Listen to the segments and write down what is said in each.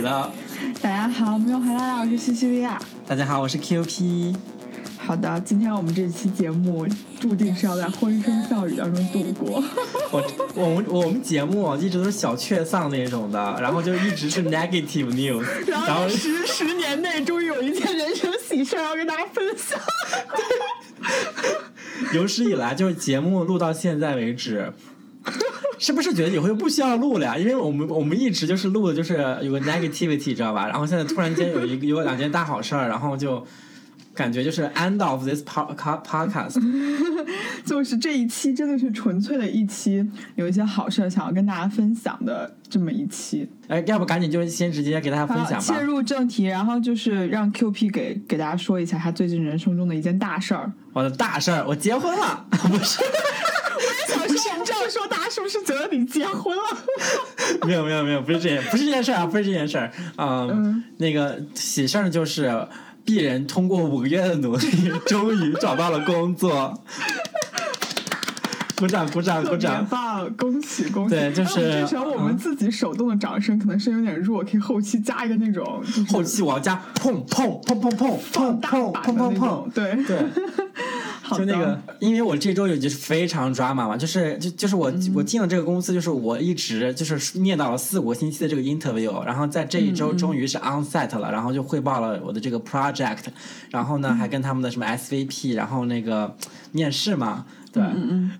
了！大家好，我们又回来了，我是西西利亚。大家好，我是 QP。好的，今天我们这期节目注定是要在欢声笑语当中度过。我我们我们节目一直都是小确丧那种的，然后就一直是 negative news，然后十十年内终于有一件人生喜事要跟大家分享。有史以来，就是节目录到现在为止。是不是觉得以后就不需要录了呀？因为我们我们一直就是录的，就是有个 negativity，知道吧？然后现在突然间有一个 有两件大好事儿，然后就感觉就是 end of this podcast，就是这一期真的是纯粹的一期，有一些好事儿想要跟大家分享的这么一期。哎，要不赶紧就先直接给大家分享吧。切入正题，然后就是让 Q P 给给大家说一下他最近人生中的一件大事儿。我的大事儿，我结婚了，不是。说大家是不是觉得你结婚了？没有没有没有，不是这件不是这件事儿啊，不是这件事儿啊。那个喜事儿就是鄙人通过五个月的努力，终于找到了工作。鼓掌鼓掌鼓掌！棒，恭喜恭喜！对，就是这时候我们自己手动的掌声可能是有点弱，可以后期加一个那种。后期我要加砰砰砰砰砰砰砰砰砰砰，对对。就那个，因为我这周有就是非常 drama 嘛，就是就就是我我进了这个公司，就是我一直就是念到了四五个星期的这个 interview，然后在这一周终于是 on set 了，然后就汇报了我的这个 project，然后呢还跟他们的什么 SVP，然后那个面试嘛。对，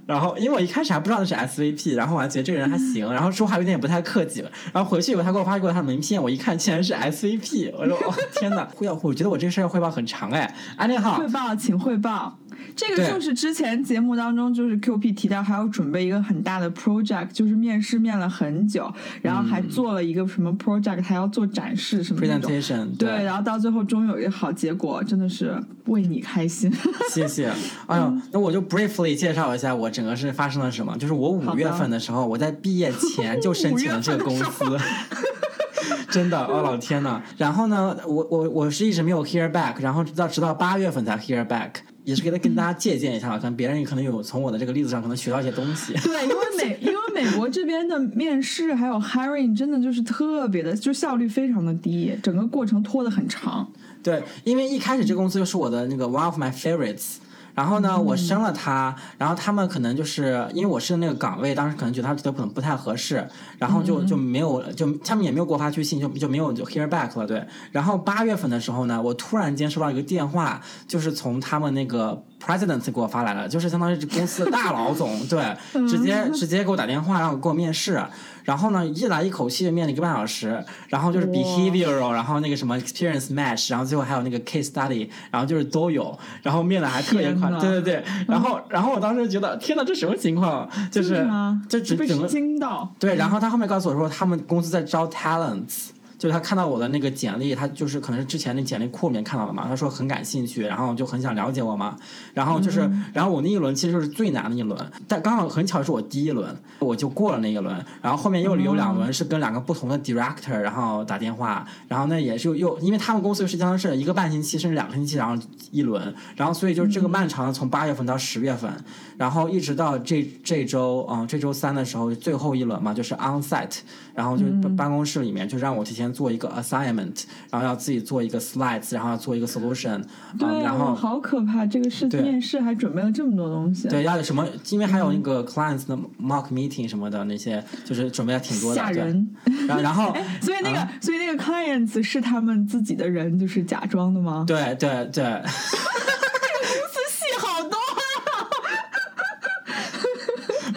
然后因为我一开始还不知道那是 SVP，然后我还觉得这个人还行，然后说话有点不太客气，然后回去以后他给我发给我他的名片，我一看竟然是 SVP，我说哦天哪，汇报，我觉得我这个事儿汇报很长哎，安利好，汇报请汇报。这个就是之前节目当中，就是 Q P 提到还要准备一个很大的 project，就是面试面了很久，然后还做了一个什么 project，还要做展示什么 presentation，对，然后到最后终于有一个好结果，真的是为你开心。谢谢。哎呦，那我就 briefly 介绍一下我整个是发生了什么。就是我五月份的时候，我在毕业前就申请了这个公司。真的，哦老天呐。然后呢，我我我是一直没有 hear back，然后直到直到八月份才 hear back。也是给他跟大家借鉴一下，可能别人可能有从我的这个例子上可能学到一些东西。对，因为 美因为美国这边的面试还有 hiring 真的就是特别的，就效率非常的低，整个过程拖得很长。对，因为一开始这个公司就是我的那个 one of my favorites。然后呢，我升了他，然后他们可能就是因为我是那个岗位，当时可能觉得他觉得可能不太合适，然后就就没有就他们也没有给我发去信，就就没有就 hear back 了。对，然后八月份的时候呢，我突然间收到一个电话，就是从他们那个 president 给我发来了，就是相当于公司的大老总，对，直接直接给我打电话让我给我面试。然后呢，一来一口气面了一个半小时，然后就是 behavioral，然后那个什么 experience match，然后最后还有那个 case study，然后就是都有，然后面的还特别快，对对对。然后，然后我当时觉得，天呐，这什么情况？就是就整整个惊到。对，然后他后面告诉我说，他们公司在招 talents。就是他看到我的那个简历，他就是可能是之前那简历库里面看到的嘛。他说很感兴趣，然后就很想了解我嘛。然后就是，然后我那一轮其实就是最难的一轮，但刚好很巧是我第一轮我就过了那一轮。然后后面又有两轮是跟两个不同的 director，然后打电话，然后那也是又因为他们公司实际上是一个半星期甚至两个星期，然后一轮，然后所以就是这个漫长的从八月份到十月份，然后一直到这这周，嗯，这周三的时候最后一轮嘛，就是 on site，然后就办公室里面就让我提前。做一个 assignment，然后要自己做一个 slides，然后要做一个 solution，对，然后好可怕，这个是面试还准备了这么多东西，对，要什么？因为还有那个 clients 的 mock meeting 什么的那些，就是准备了挺多的，吓人。然后，然后，所以那个，所以那个 clients 是他们自己的人，就是假装的吗？对对对。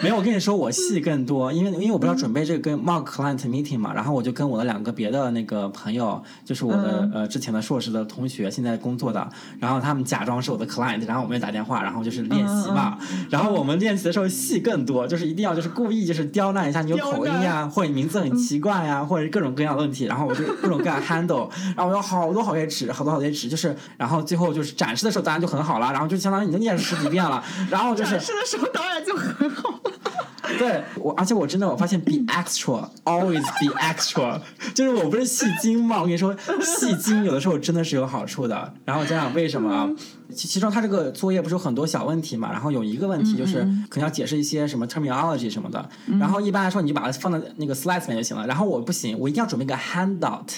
没有，我跟你说，我戏更多，因为因为我不要准备这个跟 mock client meeting 嘛，然后我就跟我的两个别的那个朋友，就是我的呃之前的硕士的同学，现在工作的，然后他们假装是我的 client，然后我们也打电话，然后就是练习嘛，然后我们练习的时候戏更多，就是一定要就是故意就是刁难一下你有口音呀，或者你名字很奇怪呀，或者各种各样的问题，然后我就各种各样 handle，然后我有好多好些纸，好多好些纸，就是然后最后就是展示的时候当然就很好了，然后就相当于已经念了十几遍了，然后就是展示的时候当然就很好。对，对我，而且我真的我发现 be extra，always be extra，就是我不是戏精嘛，我跟你说，戏精有的时候真的是有好处的。然后我讲讲为什么，其其中他这个作业不是有很多小问题嘛，然后有一个问题就是可能要解释一些什么 terminology 什么的，然后一般来说你就把它放在那个 slides 里面就行了。然后我不行，我一定要准备个 handout。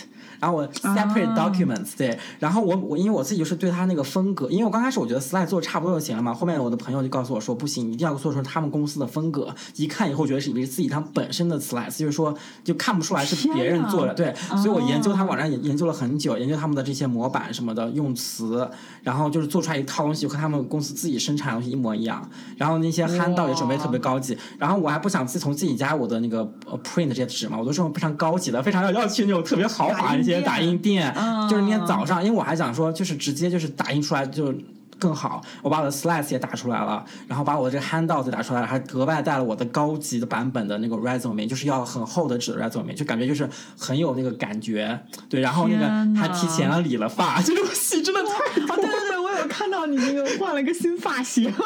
然后我 separate documents，对，然后我我因为我自己就是对他那个风格，因为我刚开始我觉得 slide 做差不多就行了嘛，后面我的朋友就告诉我说不行，一定要做出他们公司的风格，一看以后觉得是以为是自己他们本身的 slides，就是说就看不出来是别人做的，对，所以我研究他网站也研究了很久，研究他们的这些模板什么的用词，然后就是做出来一套东西和他们公司自己生产的东西一模一样，然后那些 handout 也准备特别高级，然后我还不想自从自己家我的那个 print 这些纸嘛，我都是用非常高级的，非常要要去那种特别豪华那些打印店。就是那天早上，因为我还想说，就是直接就是打印出来就更好。我把我的 slides 也打出来了，然后把我的这个 handout 打出来了，还格外带了我的高级的版本的那个 resume，就是要很厚的纸的 resume，就感觉就是很有那个感觉。对，然后那个还提前了理了发，就是我戏真的太多。对对对，我有看到你那个换了个新发型。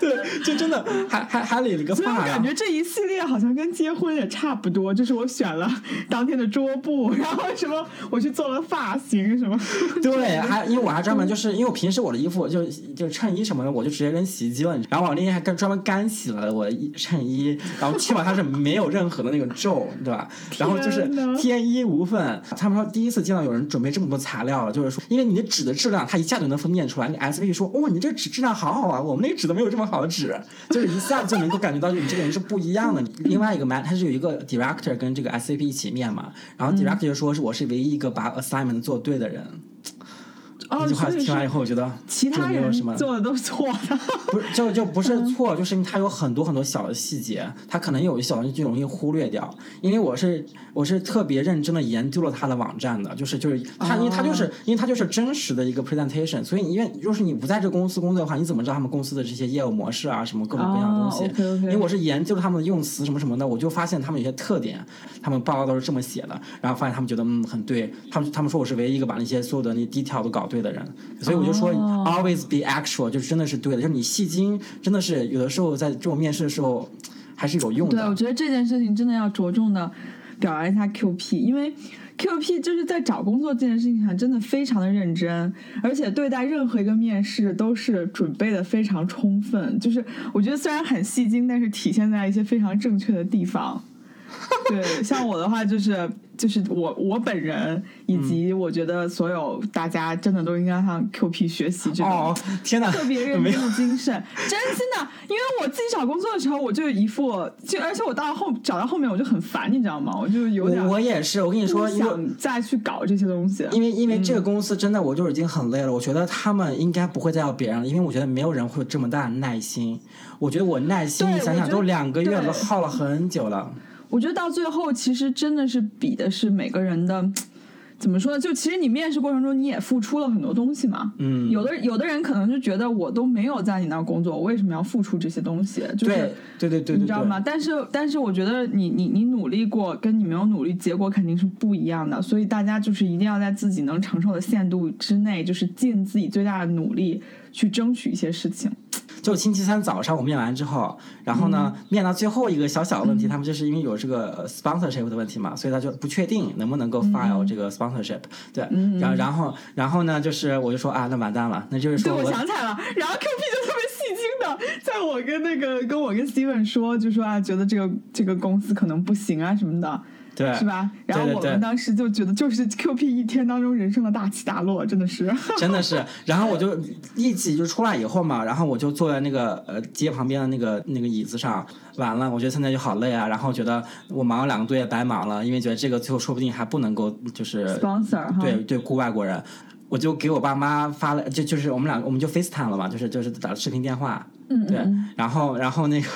对，就真的还还还理了个发。我感觉这一系列好像跟结婚也差不多，就是我选了当天的桌布，然后什么我去做了发型什么。对，还因为我还专门就是因为我平时我的衣服就就衬衣什么的，我就直接扔洗衣机了。然后我那天还干专门干洗了我的衣衬衣，然后起码它是没有任何的那个皱，对吧？然后就是天衣无缝。他们说第一次见到有人准备这么多材料了，就是说因为你的纸的质量，他一下就能分辨出来。你 S V 说，哇，你这纸质量好好啊，我们那个纸都没有这么好的纸，就是一下子就能够感觉到你这个人是不一样的。另外一个 man，他是有一个 director 跟这个 S V P 一起面嘛，然后 director 就说是我是唯一一个把 assignment 做对的人。这句话听完以后，我觉得其他人做的都是错的。不是，就就不是错，就是因为他有很多很多小的细节，他可能有一小东西就容易忽略掉。因为我是我是特别认真的研究了他的网站的，就是就是他，因为他就是因为他就是真实的一个 presentation，所以因为就是你不在这公司工作的话，你怎么知道他们公司的这些业务模式啊，什么各种各样的东西？因为我是研究了他们的用词什么什么的，我就发现他们有些特点，他们报告都是这么写的，然后发现他们觉得嗯很对，他们他们说我是唯一一个把那些所有的那 detail 都搞对的人，所以我就说 always be actual，就是真的是对的，就是你戏精真的是有的时候在这种面试的时候还是有用的。对，我觉得这件事情真的要着重的表扬一下 QP，因为 QP 就是在找工作这件事情上真的非常的认真，而且对待任何一个面试都是准备的非常充分。就是我觉得虽然很戏精，但是体现在一些非常正确的地方。对，像我的话就是就是我我本人以及我觉得所有大家真的都应该向 QP 学习这种天哪特别认真的精神，真心的。因为我自己找工作的时候，我就一副就而且我到后找到后面我就很烦，你知道吗？我就有点我也是，我跟你说，想再去搞这些东西。因为因为这个公司真的我就已经很累了，我觉得他们应该不会再要别人了，因为我觉得没有人会有这么大的耐心。我觉得我耐心，你想想都两个月了，耗了很久了。我觉得到最后，其实真的是比的是每个人的，怎么说呢？就其实你面试过程中，你也付出了很多东西嘛。嗯。有的有的人可能就觉得，我都没有在你那儿工作，我为什么要付出这些东西？就是对对对，你知道吗？但是但是，我觉得你你你努力过，跟你没有努力，结果肯定是不一样的。所以大家就是一定要在自己能承受的限度之内，就是尽自己最大的努力去争取一些事情。就星期三早上我面完之后，然后呢，面到最后一个小小的问题，他们就是因为有这个 sponsorship 的问题嘛，所以他就不确定能不能够 file 这个 sponsorship。对，然然后然后呢，就是我就说啊，那完蛋了，那就是说我想起来了，然后 Q P 就特别戏精的，在我跟那个跟我跟 Steven 说，就说啊，觉得这个这个公司可能不行啊什么的。对，是吧？然后我们当时就觉得，就是 Q P 一天当中人生的大起大落，真的是，真的是。然后我就一起就出来以后嘛，然后我就坐在那个呃街旁边的那个那个椅子上，完了，我觉得现在就好累啊。然后觉得我忙了两个多月白忙了，因为觉得这个最后说不定还不能够就是 sponsor 对对雇外国人，我就给我爸妈发了，就就是我们俩我们就 FaceTime 了嘛，就是就是打视频电话，嗯对，然后然后那个。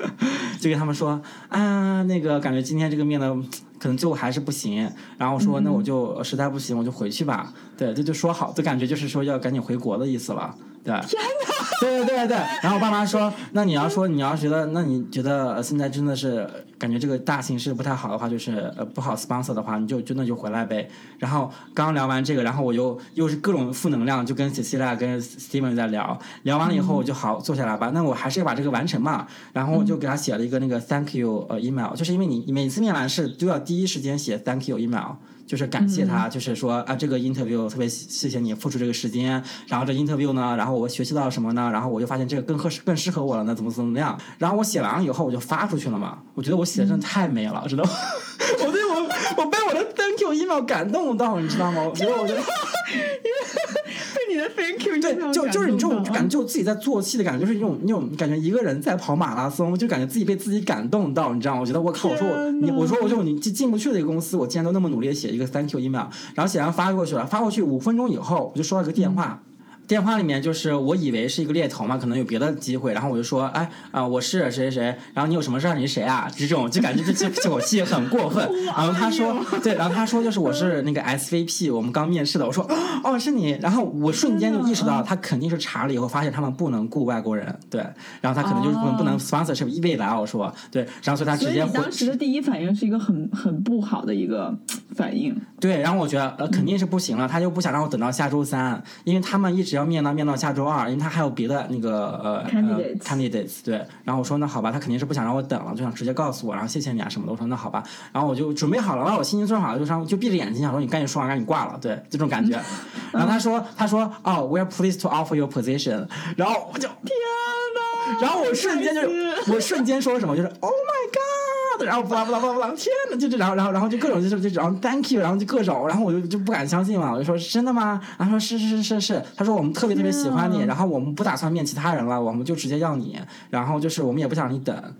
就跟他们说啊，那个感觉今天这个面的可能最后还是不行，然后说那我就实在不行我就回去吧。对，这就说好，就感觉就是说要赶紧回国的意思了。对，天哪！对对对对。然后我爸妈说，那你要说你要觉得，那你觉得现在真的是感觉这个大形势不太好的话，就是呃不好 sponsor 的话，你就真的就回来呗。然后刚聊完这个，然后我又又是各种负能量，就跟 Cecilia 跟 Steven 在聊。聊完了以后，我就好坐下来吧，那我还是要把这个完成嘛。然后我就给他写了一个那个 Thank you 呃 email，就是因为你每次面完试都要第一时间写 Thank you email。就是感谢他，就是说啊，这个 interview 特别谢谢你付出这个时间，然后这 interview 呢，然后我学习到什么呢？然后我就发现这个更合适、更适合我了，那怎么怎么样？然后我写完了以后，我就发出去了嘛。我觉得我写的真的太美了，知道吗？我对我我被我的 thank you email 感动到，你知道吗？我觉得我觉得。被你的 thank you 对，就就是你这种感觉，就自己在做戏的感觉，就是那种那种感觉，一个人在跑马拉松，就感觉自己被自己感动到，你知道吗？我觉得我靠，我说我你我说我就你进进不去的一个公司，我竟然都那么努力的写一个 thank you email，然后写完发过去了，发过去五分钟以后，我就收到一个电话。电话里面就是我以为是一个猎头嘛，可能有别的机会，然后我就说，哎啊，我是谁谁谁，然后你有什么事儿？你是谁啊？这种就感觉这这这口气很过分。然后他说，对，然后他说就是我是那个 SVP，我们刚面试的。我说，哦，是你。然后我瞬间就意识到，他肯定是查了以后发现他们不能雇外国人，对，然后他可能就是不能不能 sponsorship 未来我说，对，然后所以他直接。当时的第一反应是一个很很不好的一个反应。对，然后我觉得呃肯定是不行了，他就不想让我等到下周三，因为他们一直要面到面到下周。二，因为他还有别的那个呃 candidates，对，然后我说那好吧，他肯定是不想让我等了，就想直接告诉我，然后谢谢你啊什么的。我说那好吧，然后我就准备好了，然后我心情做好了，就上就闭着眼睛想说你赶紧说完，赶紧挂了，对，这种感觉。然后他说他说哦，we are pleased to offer your position，然后我就天呐，然后我瞬间就我瞬间说什么就是 Oh my God。然后不啦不啦不啦不啦，天哪，就这，然后然后然后就各种就是就然后 thank you，然后就各种，然后我就就不敢相信嘛，我就说真的吗？然后说是是是是是，他说我们特别特别喜欢你，然后我们不打算面其他人了，我们就直接要你，然后就是我们也不想你等，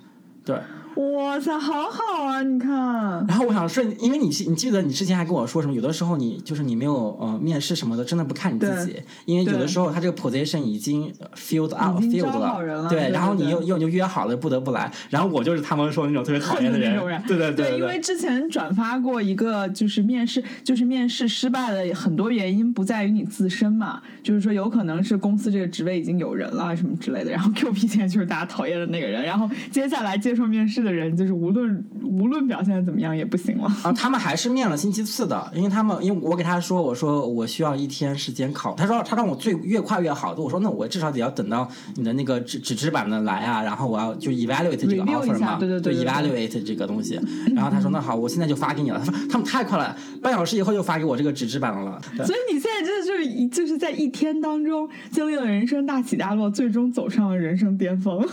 对。哇塞，好好啊！你看，然后我想说，因为你你记得你之前还跟我说什么？有的时候你就是你没有呃面试什么的，真的不看你自己，因为有的时候他这个 position 已经 filled up filled 了，对，然后你又又就约好了，不得不来。然后我就是他们说那种特别讨厌的人，对对对。对，因为之前转发过一个，就是面试，就是面试失败的很多原因不在于你自身嘛，就是说有可能是公司这个职位已经有人了什么之类的。然后 Q P 现在就是大家讨厌的那个人，然后接下来接受面试的人就是无论。无论表现的怎么样也不行了啊！他们还是面了星期四的，因为他们因为我给他说，我说我需要一天时间考，他说他让我最越快越好。我说那我至少得要等到你的那个纸纸质版的来啊，然后我要就 evaluate 这个 offer 嘛，对对对，evaluate 这个东西。然后他说那好，我现在就发给你了。他说他们太快了，半小时以后就发给我这个纸质版的了。所以你现在真的就是就是在一天当中经历了人生大起大落，最终走上了人生巅峰。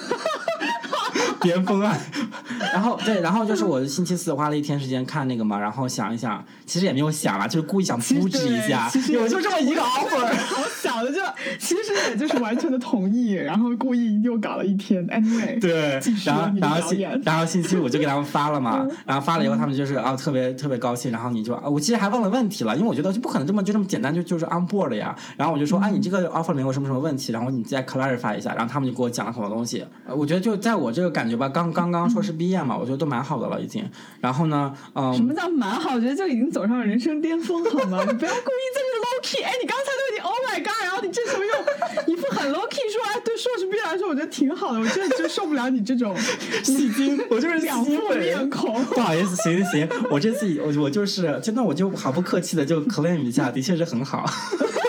巅峰啊！然后对，然后就是我星期四花了一天时间看那个嘛，然后想一想，其实也没有想啊，就是故意想布置一下，有就这么一个 offer。我想的就其实也就是完全的同意，然后故意又搞了一天。Anyway，对，然后然后星然后星期五就给他们发了嘛，然后发了以后他们就是啊特别特别高兴，然后你就我其实还问了问题了，因为我觉得就不可能这么就这么简单就就是 on board 呀，然后我就说啊你这个 offer 里面有什么什么问题，然后你再 clarify 一下，然后他们就给我讲了很多东西，我觉得就在我这个感觉吧，刚刚刚硕士毕业嘛，我觉得都蛮好的了已经。然后呢，嗯，什么叫蛮好？我觉得就已经走上了人生巅峰，好吗？你不要故意在这 low key。哎，你刚才都已经 oh my god，然后你这时候又一副很 low key 说，哎，对硕士毕业来说，我觉得挺好的。我真的就受不了你这种 戏精，我就是两副面孔。不好意思，行行行，我这次我我就是真的，我就毫不客气的就 claim 一下，的确是很好。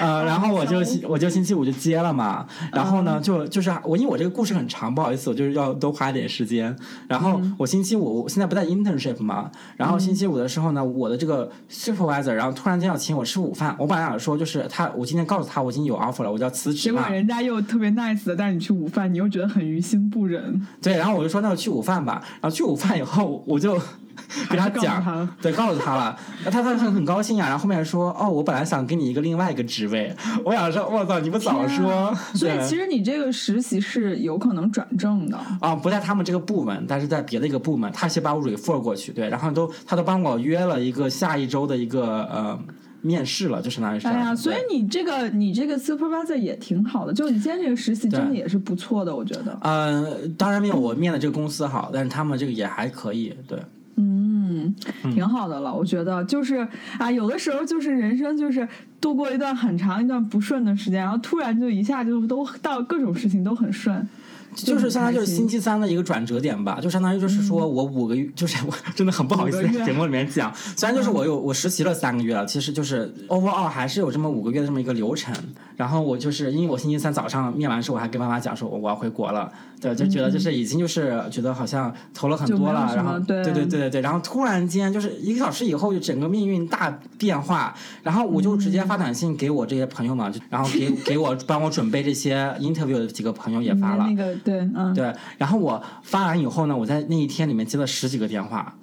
呃，然后我就我就星期五就接了嘛，然后呢，就就是我因为我这个故事很长，不好意思，我就是要多花一点时间。然后我星期五现在不在 internship 嘛，然后星期五的时候呢，我的这个 supervisor，然后突然间要请我吃午饭。我本来想说就是他，我今天告诉他我已经有 offer 了，我就要辞职。结果人家又特别 nice 的带你去午饭，你又觉得很于心不忍。对，然后我就说那就去午饭吧。然后去午饭以后，我就。给他讲，对，告诉他了，他他很很高兴呀。然后后面说，哦，我本来想给你一个另外一个职位，我想说，我操，你不早说。所以其实你这个实习是有可能转正的啊，不在他们这个部门，但是在别的一个部门，他先把我 refer 过去，对，然后都他都帮我约了一个下一周的一个呃面试了，就相当于是。哎呀，所以你这个你这个 supervisor 也挺好的，就你今天这个实习真的也是不错的，我觉得。嗯，当然没有我面的这个公司好，但是他们这个也还可以，对。嗯，挺好的了，我觉得就是啊，有的时候就是人生就是度过一段很长一段不顺的时间，然后突然就一下就都到各种事情都很顺。就是相当于就是星期三的一个转折点吧，就相当于就是说我五个月，就是我真的很不好意思在节目里面讲，虽然就是我有我实习了三个月了，其实就是 overall 还是有这么五个月的这么一个流程。然后我就是因为我星期三早上面完试，我还跟妈妈讲说我要回国了，对，就觉得就是已经就是觉得好像投了很多了，然后对对对对对，然后突然间就是一个小时以后就整个命运大变化，然后我就直接发短信给我这些朋友嘛，然后给给我帮我准备这些 interview 的几个朋友也发了，那个对，嗯，对，然后我发完以后呢，我在那一天里面接了十几个电话。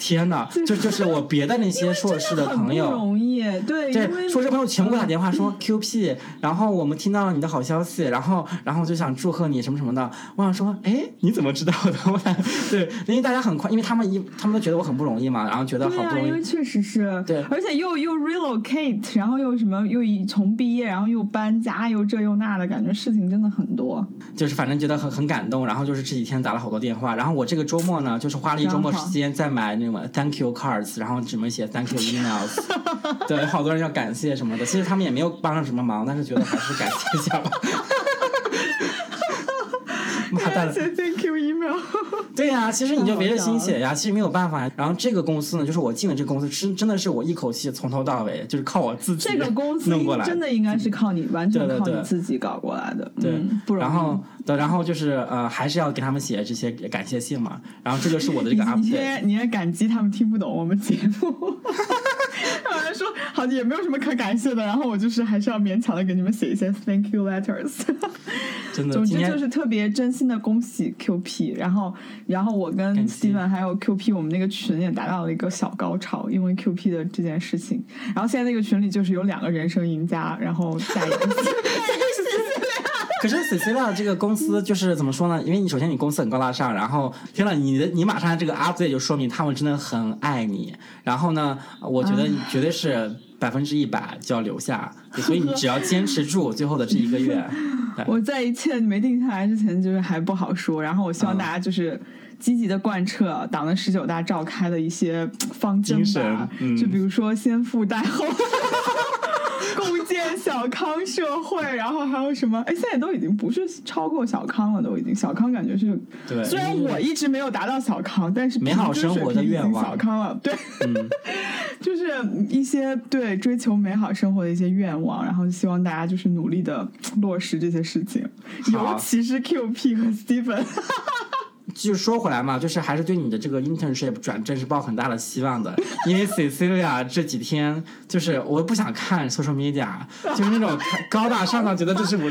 天呐，就就是我别的那 些硕士的朋友，对，对，说这朋友全部给我打电话说 QP，然后我们听到了你的好消息，然后然后就想祝贺你什么什么的。我想说，哎，你怎么知道的？我对，因为大家很快，因为他们一他们都觉得我很不容易嘛，然后觉得好不容易，因为确实是，对，而且又又 relocate，然后又什么又从毕业，然后又搬家，又这又那的感觉，事情真的很多。就是反正觉得很很感动，然后就是这几天打了好多电话，然后我这个周末呢，就是花了一周末时间在买那。Thank you cards，然后怎么写 Thank you emails，对，好多人要感谢什么的，其实他们也没有帮上什么忙，但是觉得还是感谢一下吧。妈蛋！Thank you email。对呀，其实你就别着心写呀，其实没有办法。然后这个公司呢，就是我进了这个公司，是真的是我一口气从头到尾就是靠我自己这个公司弄过来，真的应该是靠你完全靠你自己搞过来的，对，不容易。然后，然后就是呃，还是要给他们写这些感谢信嘛。然后这就是我的这个 update。你也感激他们听不懂我们节目。说好也没有什么可感谢的，然后我就是还是要勉强的给你们写一些 thank you letters。真的，总之就是特别真心的恭喜 QP，然后然后我跟 Steven 还有 QP 我们那个群也达到了一个小高潮，因为 QP 的这件事情。然后现在那个群里就是有两个人生赢家，然后下一个。可是 Cecilia 这个公司就是怎么说呢？因为你首先你公司很高大上，然后听了你的你马上这个 update 就说明他们真的很爱你。然后呢，我觉得你绝对是百分之一百就要留下，所以你只要坚持住最后的这一个月。我在一切没定下来之前，就是还不好说。然后我希望大家就是积极的贯彻党的十九大召开的一些方针吧，就比如说先富带厚。共建小康社会，然后还有什么？哎，现在都已经不是超过小康了，都已经小康感觉是。对。虽然我一直没有达到小康，但是美好生活的愿望小康了。对。就是一些对追求美好生活的一些愿望，然后希望大家就是努力的落实这些事情，尤其是 Q P 和 Steven。就说回来嘛，就是还是对你的这个 internship 转正是抱很大的希望的，因为 Cecilia 这几天就是我不想看 social media，就是那种高大上的，觉得这是我。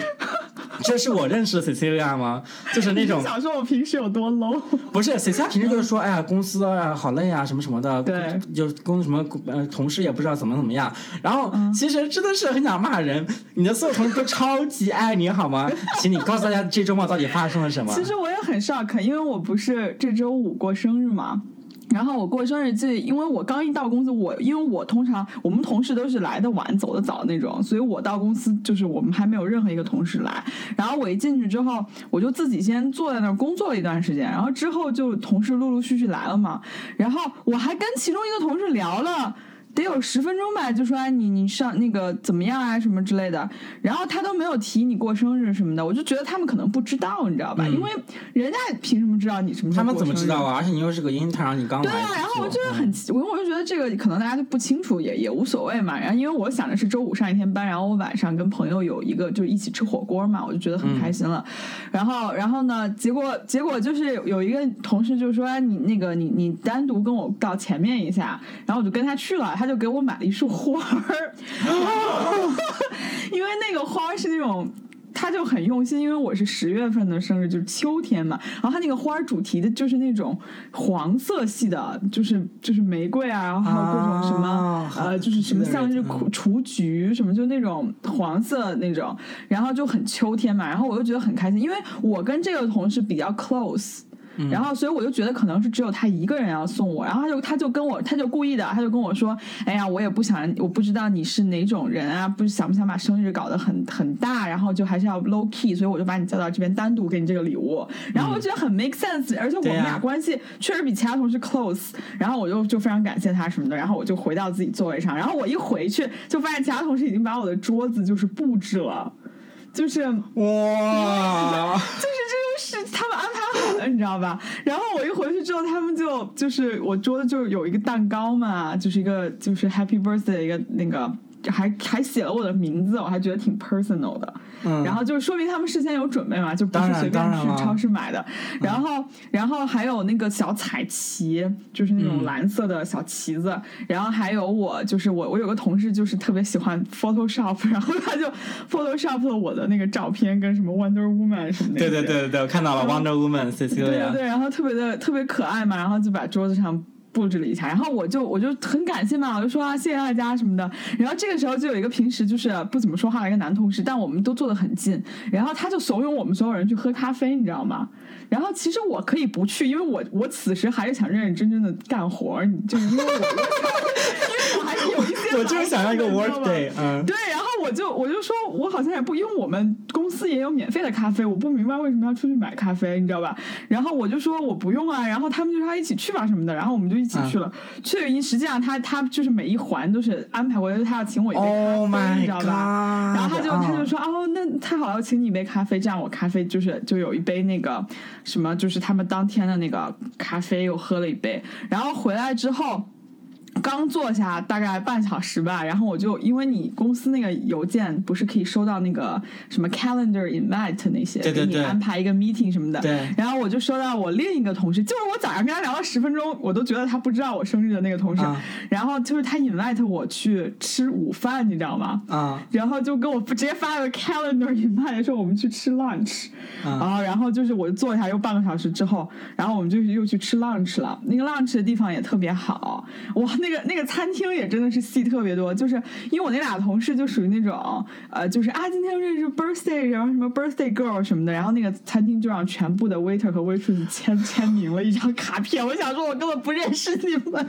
这是我认识的 Cecilia 吗？就是那种想说我平时有多 low？不是，Cecilia 平时就是说，哎呀，公司啊好累啊，什么什么的，对，就公什么呃同事也不知道怎么怎么样。然后其实真的是很想骂人，你的所有同事都超级爱你好吗？请你告诉大家这周末到底发生了什么？其实我也很 shock，因为我不是这周五过生日嘛。然后我过生日记，因为我刚一到公司，我因为我通常我们同事都是来的晚走的早那种，所以我到公司就是我们还没有任何一个同事来。然后我一进去之后，我就自己先坐在那儿工作了一段时间，然后之后就同事陆陆续续来了嘛。然后我还跟其中一个同事聊了。得有十分钟吧，就说哎你你上那个怎么样啊什么之类的，然后他都没有提你过生日什么的，我就觉得他们可能不知道，你知道吧？因为人家凭什么知道你什么？他们怎么知道啊？而且你又是个 intern，你刚对啊，然后我就是很，我我就觉得这个可能大家就不清楚，也也无所谓嘛。然后因为我想的是周五上一天班，然后我晚上跟朋友有一个就是一起吃火锅嘛，我就觉得很开心了。然后然后呢，结果结果就是有一个同事就说你那个你你单独跟我到前面一下，然后我就跟他去了，他。就给我买了一束花儿，因为那个花是那种，他就很用心，因为我是十月份的生日，就是秋天嘛。然后他那个花主题的就是那种黄色系的，就是就是玫瑰啊，然后还有各种什么呃，就是什么向日雏菊什么，就那种黄色那种，然后就很秋天嘛。然后我就觉得很开心，因为我跟这个同事比较 close。然后，所以我就觉得可能是只有他一个人要送我，然后他就他就跟我，他就故意的，他就跟我说：“哎呀，我也不想，我不知道你是哪种人啊，不想不想把生日搞得很很大，然后就还是要 low key，所以我就把你叫到这边单独给你这个礼物。”然后我觉得很 make sense，而且我们俩关系确实比其他同事 close，然后我就就非常感谢他什么的，然后我就回到自己座位上，然后我一回去就发现其他同事已经把我的桌子就是布置了，就是哇，就是这。是他们安排好的，你知道吧？然后我一回去之后，他们就就是我桌子就有一个蛋糕嘛，就是一个就是 Happy Birthday 一个那个。还还写了我的名字，我还觉得挺 personal 的。嗯，然后就说明他们事先有准备嘛，就不是随便去超市买的。然后，然后还有那个小彩旗，就是那种蓝色的小旗子。然后还有我，就是我，我有个同事就是特别喜欢 Photoshop，然后他就 Photoshop 了我的那个照片跟什么 Wonder Woman 什么的。对对对对对，我看到了 Wonder Woman。对对对，然后特别的特别可爱嘛，然后就把桌子上。布置了一下，然后我就我就很感谢嘛，我就说谢谢大家什么的。然后这个时候就有一个平时就是不怎么说话的一个男同事，但我们都坐得很近，然后他就怂恿我们所有人去喝咖啡，你知道吗？然后其实我可以不去，因为我我此时还是想认认真真的干活，你就是因为我 我就是想要一个 work day，嗯，对，然后我就我就说我好像也不，因为我们公司也有免费的咖啡，我不明白为什么要出去买咖啡，你知道吧？然后我就说我不用啊，然后他们就说一起去吧什么的，然后我们就一起去了。去了，实际上他他就是每一环都是安排过，就是他要请我一杯咖啡，你知道吧？然后他就他就说哦，那太好了，请你一杯咖啡，这样我咖啡就是就有一杯那个什么，就是他们当天的那个咖啡，又喝了一杯，然后回来之后。刚坐下大概半小时吧，然后我就因为你公司那个邮件不是可以收到那个什么 calendar invite 那些，给你安排一个 meeting 什么的。对。然后我就收到我另一个同事，就是我早上跟他聊了十分钟，我都觉得他不知道我生日的那个同事。然后就是他 invite 我去吃午饭，你知道吗？啊。然后就跟我直接发了个 calendar invite 说我们去吃 lunch。啊。然后就是我坐下又半个小时之后，然后我们就又去吃 lunch 了。那个 lunch 的地方也特别好，哇，那个那个餐厅也真的是戏特别多，就是因为我那俩同事就属于那种，呃，就是啊，今天认识 birthday，然后什么 birthday girl 什么的，然后那个餐厅就让全部的 waiter 和 waitress 签签名了一张卡片，我想说，我根本不认识你们。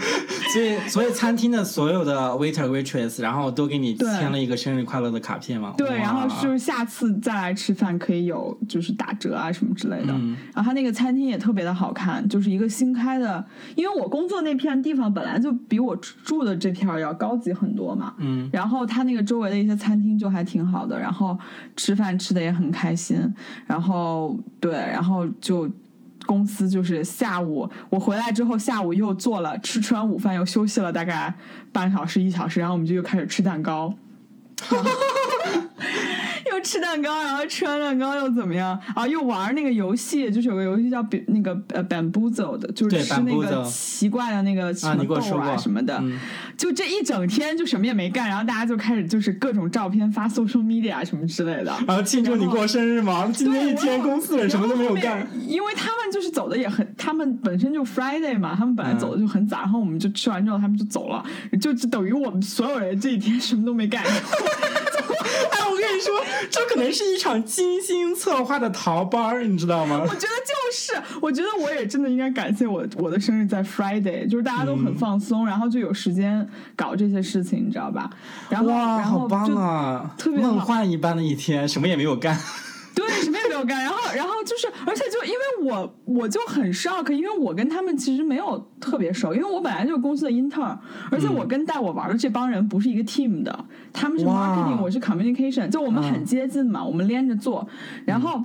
所以，所以餐厅的所有的 waiter waitress，然后都给你签了一个生日快乐的卡片嘛？对，然后就是下次再来吃饭可以有就是打折啊什么之类的。然后他那个餐厅也特别的好看，就是一个新开的，因为我工作那片地方本来就比我。住的这片儿要高级很多嘛，嗯，然后他那个周围的一些餐厅就还挺好的，然后吃饭吃的也很开心，然后对，然后就公司就是下午我回来之后，下午又做了吃吃完午饭又休息了大概半小时一小时，然后我们就又开始吃蛋糕。又吃蛋糕，然后吃完蛋糕又怎么样？啊，又玩那个游戏，就是有个游戏叫那个呃 bamboozle 的，就是吃那个奇怪的那个什么豆啊什么的。就这一整天就什么也没干，然后大家就开始就是各种照片发 social media 什么之类的。然后庆祝你过生日吗？今天一天公司人什么都没有干。因为他们就是走的也很，他们本身就 Friday 嘛，他们本来走的就很早，然后我们就吃完之后他们就走了，就就等于我们所有人这一天什么都没干。哎，我跟你说，这可能是一场精心策划的逃班，你知道吗？我觉得就是，我觉得我也真的应该感谢我，我的生日在 Friday，就是大家都很放松，然后就有时间搞这些事情，你知道吧？然后，哇，好棒啊！特别梦幻一般的一天，什么也没有干。对，什么也没有干，然后，然后就是，而且就因为我，我就很 shock，因为我跟他们其实没有特别熟，因为我本来就是公司的 intern，而且我跟带我玩的这帮人不是一个 team 的，他们是 marketing，我是 communication，就我们很接近嘛，我们连着做，然后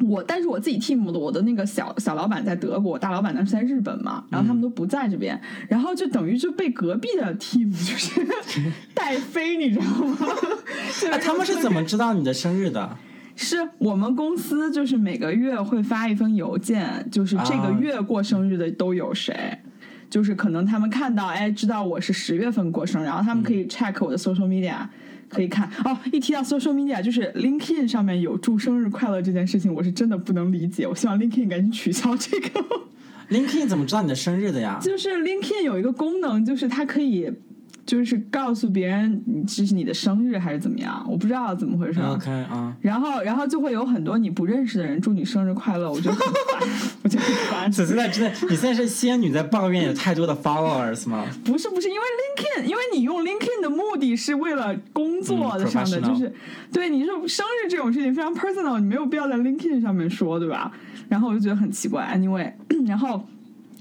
我，但是我自己 team 的，我的那个小小老板在德国，大老板那是在日本嘛，然后他们都不在这边，然后就等于就被隔壁的 team 就是 带飞，你知道吗？那他们是怎么知道你的生日的？是我们公司就是每个月会发一封邮件，就是这个月过生日的都有谁，就是可能他们看到哎知道我是十月份过生，然后他们可以 check 我的 social media，可以看哦。一提到 social media，就是 LinkedIn 上面有祝生日快乐这件事情，我是真的不能理解。我希望 LinkedIn 赶紧取消这个。LinkedIn 怎么知道你的生日的呀？就是 LinkedIn 有一个功能，就是它可以。就是告诉别人这是你的生日还是怎么样，我不知道怎么回事。OK 啊，然后然后就会有很多你不认识的人祝你生日快乐，我觉得很烦，我觉得很烦。此现在真的，你现在是仙女在抱怨有太多的 followers 吗？不是不是，因为 LinkedIn，因为你用 LinkedIn 的目的是为了工作的上的，就是对你说生日这种事情非常 personal，你没有必要在 LinkedIn 上面说，对吧？然后我就觉得很奇怪。Anyway，然后。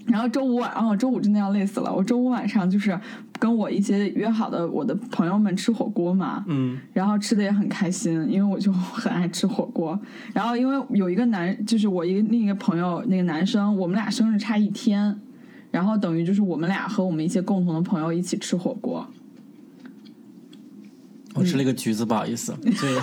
然后周五晚，哦，周五真的要累死了。我周五晚上就是跟我一些约好的我的朋友们吃火锅嘛，嗯，然后吃的也很开心，因为我就很爱吃火锅。然后因为有一个男，就是我一个另一个朋友，那个男生，我们俩生日差一天，然后等于就是我们俩和我们一些共同的朋友一起吃火锅。我吃了一个橘子，不好意思，所以。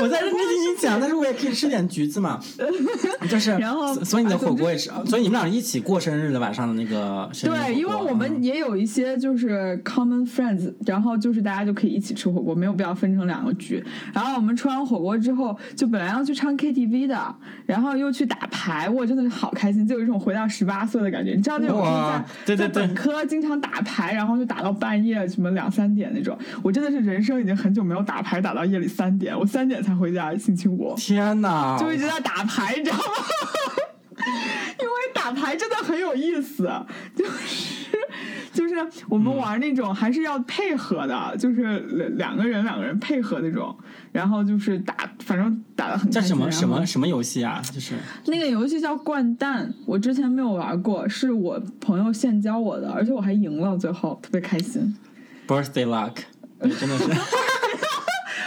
我在认真听你讲，但是我也可以吃点橘子嘛，就是，然后所以你的火锅也是，所以你们俩一起过生日的晚上的那个生日对，因为我们也有一些就是 common friends，然后就是大家就可以一起吃火锅，没有必要分成两个局。然后我们吃完火锅之后，就本来要去唱 KTV 的，然后又去打牌，我真的是好开心，就有一种回到十八岁的感觉。你知道那种哇在在本科经常打牌，然后就打到半夜什么两三点那种，我真的是人生已经很久没有打牌打到夜里三点，我三点才回家，星期五。天哪，就一直在打牌，你知道吗？因为打牌真的很有意思，就是就是我们玩那种还是要配合的，就是两个人两个人配合那种，然后就是打，反正打的很什么什么什么游戏啊？就是那个游戏叫掼蛋，我之前没有玩过，是我朋友现教我的，而且我还赢了，最后特别开心。birthday luck，真的是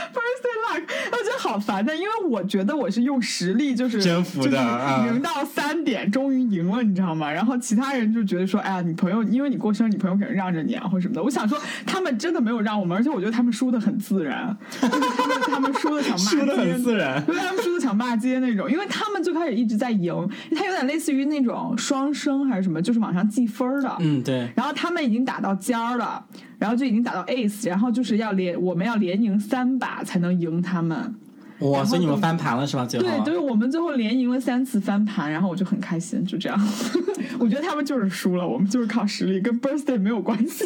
Birthday luck，我觉得好烦的，因为我觉得我是用实力就是征服的啊就是赢到三点，终于赢了，你知道吗？然后其他人就觉得说，哎呀，你朋友因为你过生日，你朋友肯定让着你啊，或者什么的。我想说，他们真的没有让我们，而且我觉得他们输的很自然，就是他们他们输的想骂街，很自然对他们输的想骂街那种，因为他们最开始一直在赢，他有点类似于那种双生还是什么，就是往上计分儿的，嗯对，然后他们已经打到尖儿了，然后就已经打到 ace，然后就是要连我们要连赢三把才能赢他们。哇，所以你们翻盘了是吧？最后对，就是我们最后连赢了三次翻盘，然后我就很开心，就这样。我觉得他们就是输了，我们就是靠实力，跟 birthday 没有关系。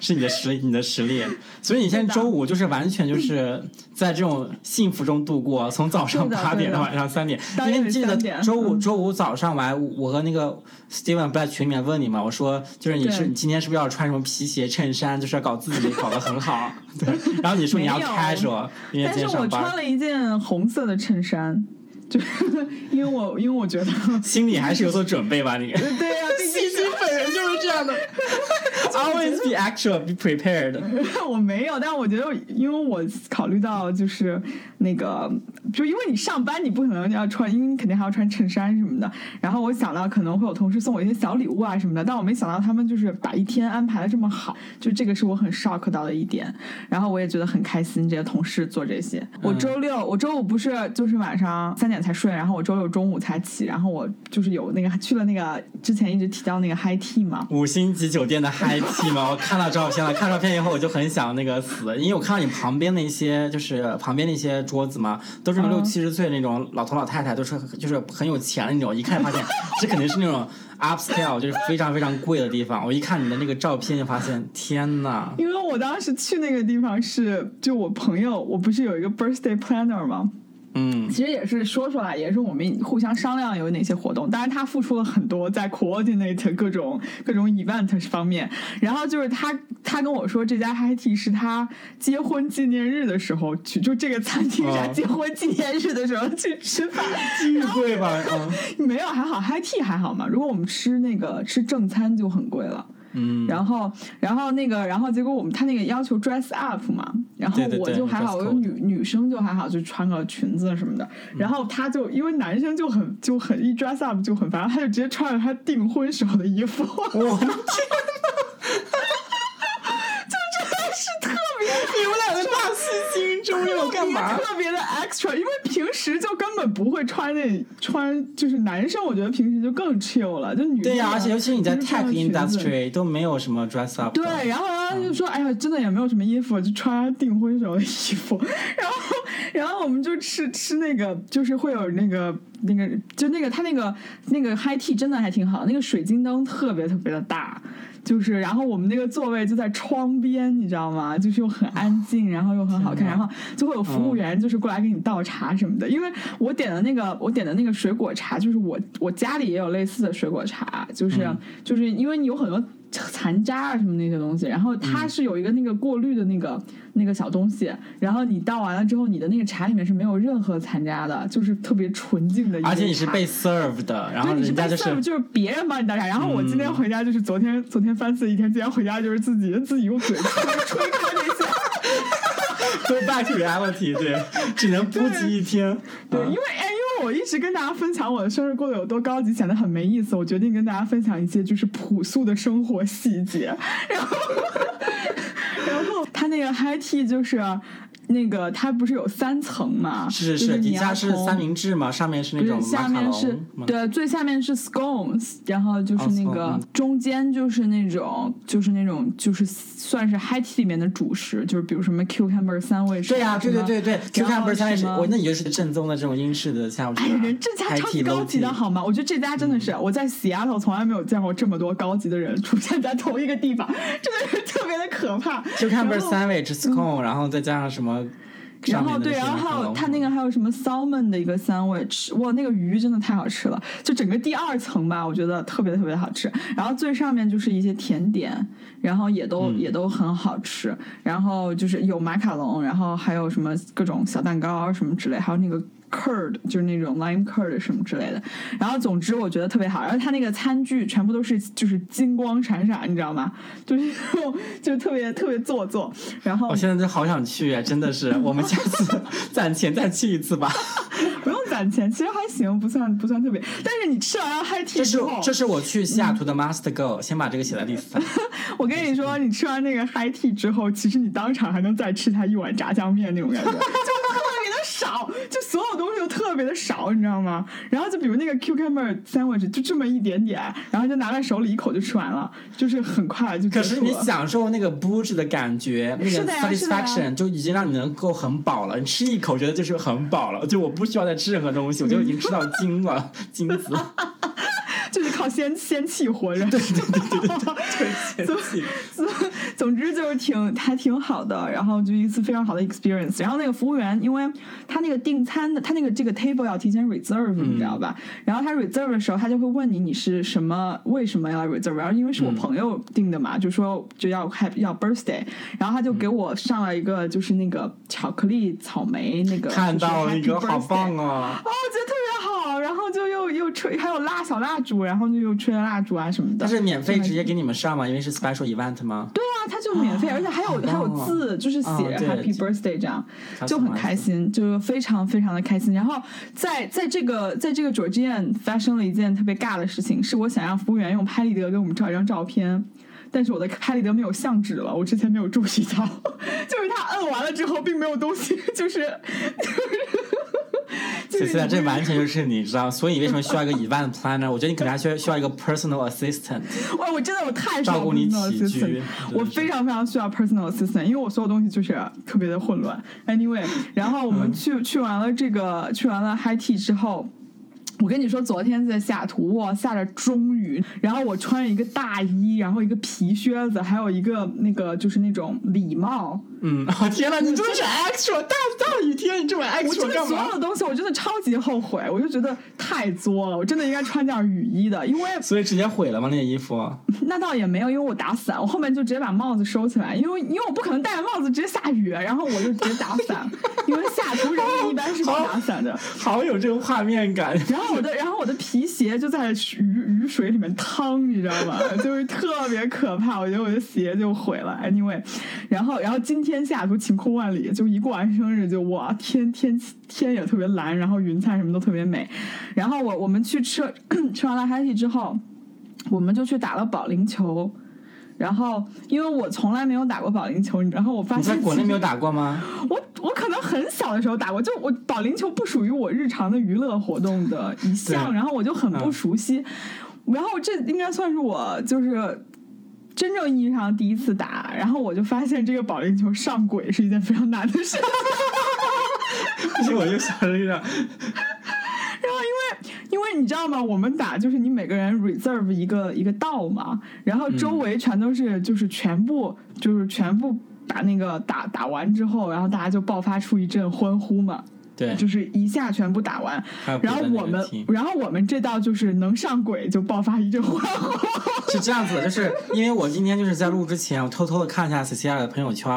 是你的实力，你的实力。所以你现在周五就是完全就是在这种幸福中度过，从早上八点到晚上三点。因为你记得周五嗯周五早上我我和那个 Steven 不在群里面问你嘛，我说就是你是你今天是不是要穿什么皮鞋衬衫，就是要搞自己搞得很好。对，然后你说你要没有 casual，因为但是我今天上班，穿了一件红色的衬衫，就是 因为我因为我觉得，心里还是有所准备吧？你。对呀、毕竟西西本人就是这样的，always be actual, be prepared。我没有，但我觉得，因为我考虑到就是那个，就因为你上班你不可能要穿，因为你肯定还要穿衬衫什么的。然后我想到可能会有同事送我一些小礼物啊什么的，但我没想到他们就是把一天安排的这么好，就这个是我很 shock 到的一点。然后我也觉得很开心，这些同事做这些。我周六，我周五不是就是晚上三点才睡，然后我周六中午才起，然后我就是有那个去了那个之前一直提到那个 high tea 嘛，五星级酒店的 high tea 嘛，我看到照片了，看照片以后我就很想那个死，因为我看到你旁边那些就是旁边那些桌子嘛，都是那种嗯六七十岁那种老头老太太，都是就是很有钱的那种，一看发现这肯定是那种 upscale，就是非常非常贵的地方。我一看你的那个照片就发现，天呐，因为我当时去那个地方是，就我朋友，我不是有一个 birthday planner 吗？嗯，其实也是说出来，也是我们互相商量有哪些活动。当然，他付出了很多在 coordinate 各种 各种 event 方面。然后就是他，他跟我说，这家 high tea 是他结婚纪念日的时候去，就这个餐厅是他哦结婚纪念日的时候去吃饭。巨贵吧？嗯 没有，还好 high tea 还好嘛。如果我们吃那个吃正餐就很贵了。嗯，然后，然后那个，然后结果我们他那个要求 dress up 嘛，然后我就还好我有女女生就还好，就穿个裙子什么的。然后他就因为男生就很就很一 dress up 就很烦，他就直接穿了他订婚时候的衣服，就我的天，真的是特别你们俩在大戏精中要干嘛？特别的 extra，因为平时就根本不会穿那穿，就是男生我觉得平时就更 chill 了，就女生对呀、而且尤其你在 tech industry 都没有什么 dress up。对，然后他就说：“哎呀，真的也没有什么衣服，就穿订婚时候的衣服。”然后，然后我们就吃吃那个，就是会有那个那个，就那个他那个那个 high tea 真的还挺好，那个水晶灯特别特别的大。就是，然后我们那个座位就在窗边，你知道吗？就是又很安静，然后又很好看，然后就会有服务员就是过来给你倒茶什么的。因为我点的那个，我点的那个水果茶，就是我我家里也有类似的水果茶，就是、嗯就是因为你有很多残渣啊什么那些东西，然后它是有一个那个过滤的那个那个小东西，然后你倒完了之后，你的那个茶里面是没有任何残渣的，就是特别纯净的。而且你是被 serve 的，然后对，你是被人家就 serve，是就是别人帮你倒茶。然后我今天嗯回家就是昨天昨天翻次一天，今天回家就是自己自己用嘴吹吹开那些。go back to reality，对，只能普及一天。对，因为哎，我一直跟大家分享我的生日过得有多高级，显得很没意思。我决定跟大家分享一些就是朴素的生活细节。然后，然后他那个嗨 T 就是那个，它不是有三层嘛？是是是底下是三明治嘛，上面是那种下面是龙。对，最下面是 scones，然后就是哦那个嗯中间就是那种就是那种就是算是 high tea 里面的主食，就是比如什么 cucumber sandwich，对呀、对对对对，cucumber 三位是什么我那你就是正宗的这种英式的下午茶。哎，人这家超级高级的好吗？我觉得这家真的是、我在西雅图从来没有见过这么多高级的人出现在同一个地方，真的是特别的可怕。Q Camber 然后 sandwich scone，然后再加上什么然后对，然后还有它那个还有什么 salmon 的一个 sandwich，哇，那个鱼真的太好吃了。就整个第二层吧，我觉得特别特别好吃。然后最上面就是一些甜点，然后也都、嗯也都很好吃。然后就是有马卡龙，然后还有什么各种小蛋糕什么之类，还有那个。Curd 就是那种 lime curd 什么之类的，然后总之我觉得特别好，然后它那个餐具全部都是就是金光闪闪，你知道吗？就是就特别特别做作，然后我现在就好想去啊，真的是，我们下次 攒钱再去一次吧。不用攒钱，其实还行，不算不算特别。但是你吃完了 high tea 这是之后，这是我去西雅图的 must go，先把这个写在 list 上。我跟你说，你吃完那个 high tea 之后，其实你当场还能再吃它一碗炸酱面那种感觉，少，就所有东西都特别的少，你知道吗？然后就比如那个 cucumber sandwich 就这么一点点，然后就拿在手里一口就吃完了，就是很快就。可是你享受那个 bougie 的感觉，那个 satisfaction 就已经让你能够很饱了。你吃一口觉得就是很饱了，就我不需要再吃任何东西，我就已经吃到精了，精子。就是靠仙仙气活着。对对对对对对总总之就是挺还挺好的，然后就一次非常好的 experience。然后那个服务员，因为他那个订餐的，他那个这个 table 要提前 reserve，你知道吧？然后他 reserve 的时候，他就会问你你是什么，为什么要 reserve？然后因为是我朋友订的嘛，就说就要 happy 要 birthday，然后他就给我上了一个就是那个巧克力草莓那个，看到了一个，好棒 birthday 哦！就又又吹，还有蜡小蜡烛，然后就又吹了蜡烛啊什么的。但是免费直接给你们上吗？因为是 special event 吗？对啊，它就免费，而且还有还有哦字，就是写 Happy Birthday 这样，超就很开心，就非常非常的开心。然后在在这个在这个 Georgian 发生了一件特别尬的事情，是我想让服务员用拍立得给我们照一张照片。但是我的拍立得没有相纸了，我之前没有注意到，就是他摁完了之后，并没有东西，就是就 是现在这完全就是你知道，所以你为什么需要一个 event planner？我觉得你可能还需要需要一个 personal assistant。哇，我真的我太需要照顾你 personal 起居 assistant，我非常非常需要 personal assistant，因为我所有东西就是特别的混乱。Anyway，然后我们嗯去、去完了这个去完了 high tea 之后。我跟你说，昨天在西雅图，哇，下着中雨，然后我穿着一个大衣，然后一个皮靴子，还有一个那个就是那种礼帽，嗯，哦天呐，你真的是 extra，大大雨天你这么我 extra 真的干嘛所有？的东西，我真的超级后悔，我就觉得太作了，我真的应该穿件雨衣的，因为 所以直接毁了吗？那件衣服？那倒也没有，因为我打伞，我后面就直接把帽子收起来，因为因为我不可能戴着帽子直接下雨，然后我就直接打伞，因为下图人一般是不打伞的。好有这个画面感。然后我的，然后我的皮鞋就在雨雨水里面淌，你知道吗？就是特别可怕，我觉得我的鞋就毁了。Anyway，然后然后今天西雅图晴空万里，就一过完生日就哇天天天也特别蓝，然后云彩什么都特别美。然后我我们去吃 吃完了 happy 之后，我们就去打了保龄球。然后，因为我从来没有打过保龄球，然后我发现你在国内没有打过吗？我我可能很小的时候打过，就我保龄球不属于我日常的娱乐活动的一项，然后我就很不嗯熟悉，然后这应该算是我就是。真正意义上第一次打，然后我就发现这个保龄球上轨是一件非常难的事。不行，我就想了一下。然后因为因为你知道吗？我们打就是你每个人 reserve 一个一个道嘛，然后周围全都是就是全部就是全部把那个打打完之后，然后大家就爆发出一阵欢呼嘛。对，就是一下全部打完。然后我们，然后我们这道就是能上轨就爆发一阵欢呼。是这样子的，就是因为我今天就是在录之前，我偷偷的看一下 C C R 的朋友圈，